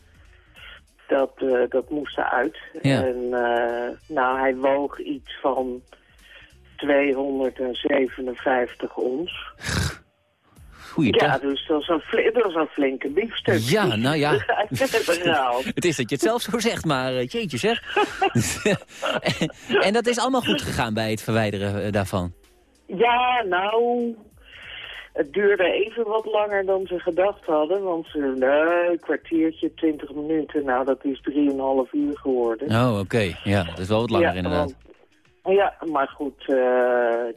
Speaker 38: Dat, dat moest eruit.
Speaker 17: Ja.
Speaker 38: En eh, nou, hij woog iets van 257 ons.
Speaker 17: Goeiedag.
Speaker 38: Ja, dus dat was een, dat flinke biefstuk.
Speaker 17: Ja, nou ja.
Speaker 38: Het
Speaker 17: is dat je het zelf zo zegt, maar eh, jeetje zeg. en dat is allemaal goed gegaan bij het verwijderen eh, daarvan?
Speaker 38: Ja, nou, het duurde even wat langer dan ze gedacht hadden. Want ze, een kwartiertje, twintig minuten. Nou, dat is drieënhalf uur geworden.
Speaker 17: Oh, oké. Ja, dat is wel wat langer
Speaker 38: Ja,
Speaker 17: inderdaad.
Speaker 38: Ja, maar goed, eh,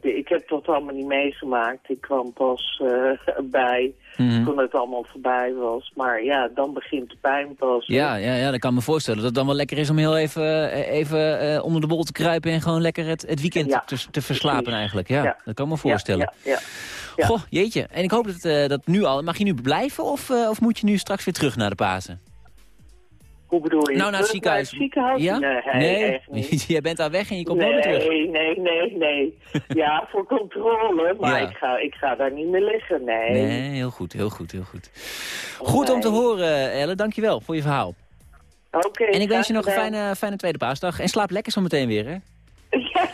Speaker 38: de- ik heb dat allemaal niet meegemaakt. Ik kwam pas eh, bij
Speaker 17: Mhm.
Speaker 38: toen het allemaal voorbij was. Maar ja, dan begint de pijn pas.
Speaker 17: Ja, ja, ja, dat kan me voorstellen. Dat het dan wel lekker is om heel even, eh, even onder de bol te kruipen... en gewoon lekker het, het weekend
Speaker 38: Ja,
Speaker 17: te, te verslapen
Speaker 38: precies.
Speaker 17: eigenlijk. Ja,
Speaker 38: Ja.
Speaker 17: dat kan me voorstellen.
Speaker 38: Ja.
Speaker 17: Goh, jeetje. En ik hoop dat, dat nu al... Mag je nu blijven of, of moet je nu straks weer terug naar de Pasen?
Speaker 38: Hoe bedoel je?
Speaker 17: Nou, naar het
Speaker 38: Terug naar
Speaker 17: ziekenhuis.
Speaker 38: ziekenhuis?
Speaker 17: Ja?
Speaker 38: Nee, echt niet.
Speaker 17: Jij bent daar weg en je komt nooit meer terug.
Speaker 38: Nee, nee, nee, nee. Ja, voor controle, maar
Speaker 17: Ja.
Speaker 38: ik, ga, ik ga daar niet meer liggen, nee.
Speaker 17: Nee, heel goed, heel goed, heel goed. Goed om te horen, Elle. Dankjewel voor je verhaal.
Speaker 38: Oké.
Speaker 17: en ik wens je nog een fijne, fijne tweede paasdag. En slaap lekker zo meteen weer, hè?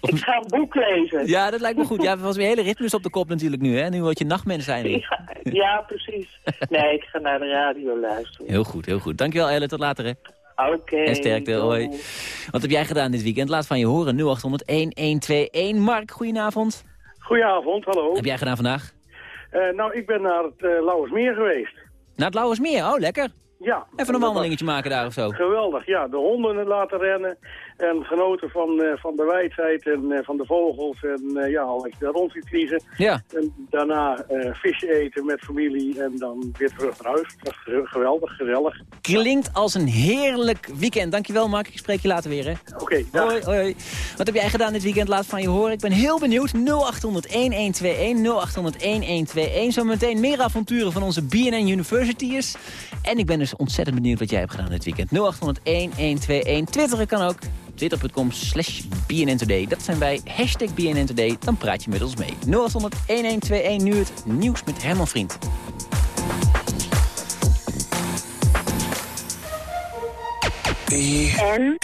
Speaker 38: Ik ga een boek lezen.
Speaker 17: Ja, dat lijkt me goed. Ja, er was weer hele ritmes op de kop natuurlijk nu, hè? Nu word je nachtmens zijn.
Speaker 38: Ja, ja, precies. Nee, ik ga naar de radio luisteren.
Speaker 17: Heel goed, heel goed. Dankjewel, Elle. Tot later, hè?
Speaker 38: Oké.
Speaker 17: En sterkte,
Speaker 38: doei.
Speaker 17: hoi. Wat heb jij gedaan dit weekend? Laat van je horen. 0800-1121. Mark, goedenavond.
Speaker 39: Goedenavond, hallo.
Speaker 17: Wat heb jij gedaan vandaag?
Speaker 39: Eh, nou, ik ben naar het uh, Lauwersmeer geweest.
Speaker 17: Naar het Lauwersmeer? Oh, lekker.
Speaker 39: Ja.
Speaker 17: Even een wandelingetje maken daar of zo.
Speaker 39: Geweldig, ja. De honden laten rennen en genoten van, uh, van de wijdheid en uh, van de vogels. En uh, ja, al daar rond vliegen.
Speaker 17: Ja.
Speaker 39: En daarna visje eten met familie en dan weer terug naar huis. Dat was geweldig, gezellig.
Speaker 17: Klinkt als een heerlijk weekend. Dankjewel Mark, ik spreek je later weer hè.
Speaker 39: Oké, okay,
Speaker 17: hoi, hoi. Wat heb jij gedaan dit weekend? Laat van je horen. Ik ben heel benieuwd. 0800-1121, 0800-1121. Zometeen meer avonturen van onze BNN University'ers. En ik ben dus ontzettend benieuwd wat jij hebt gedaan dit weekend. 0800-1121. Twitteren kan ook. Twitter.com slash BNN Today. Dat zijn wij. Hashtag BNN Today. Dan praat je met ons mee. 0800-1121. Nu het nieuws met Herman Vriend.
Speaker 40: En?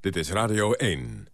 Speaker 40: Dit is Radio 1.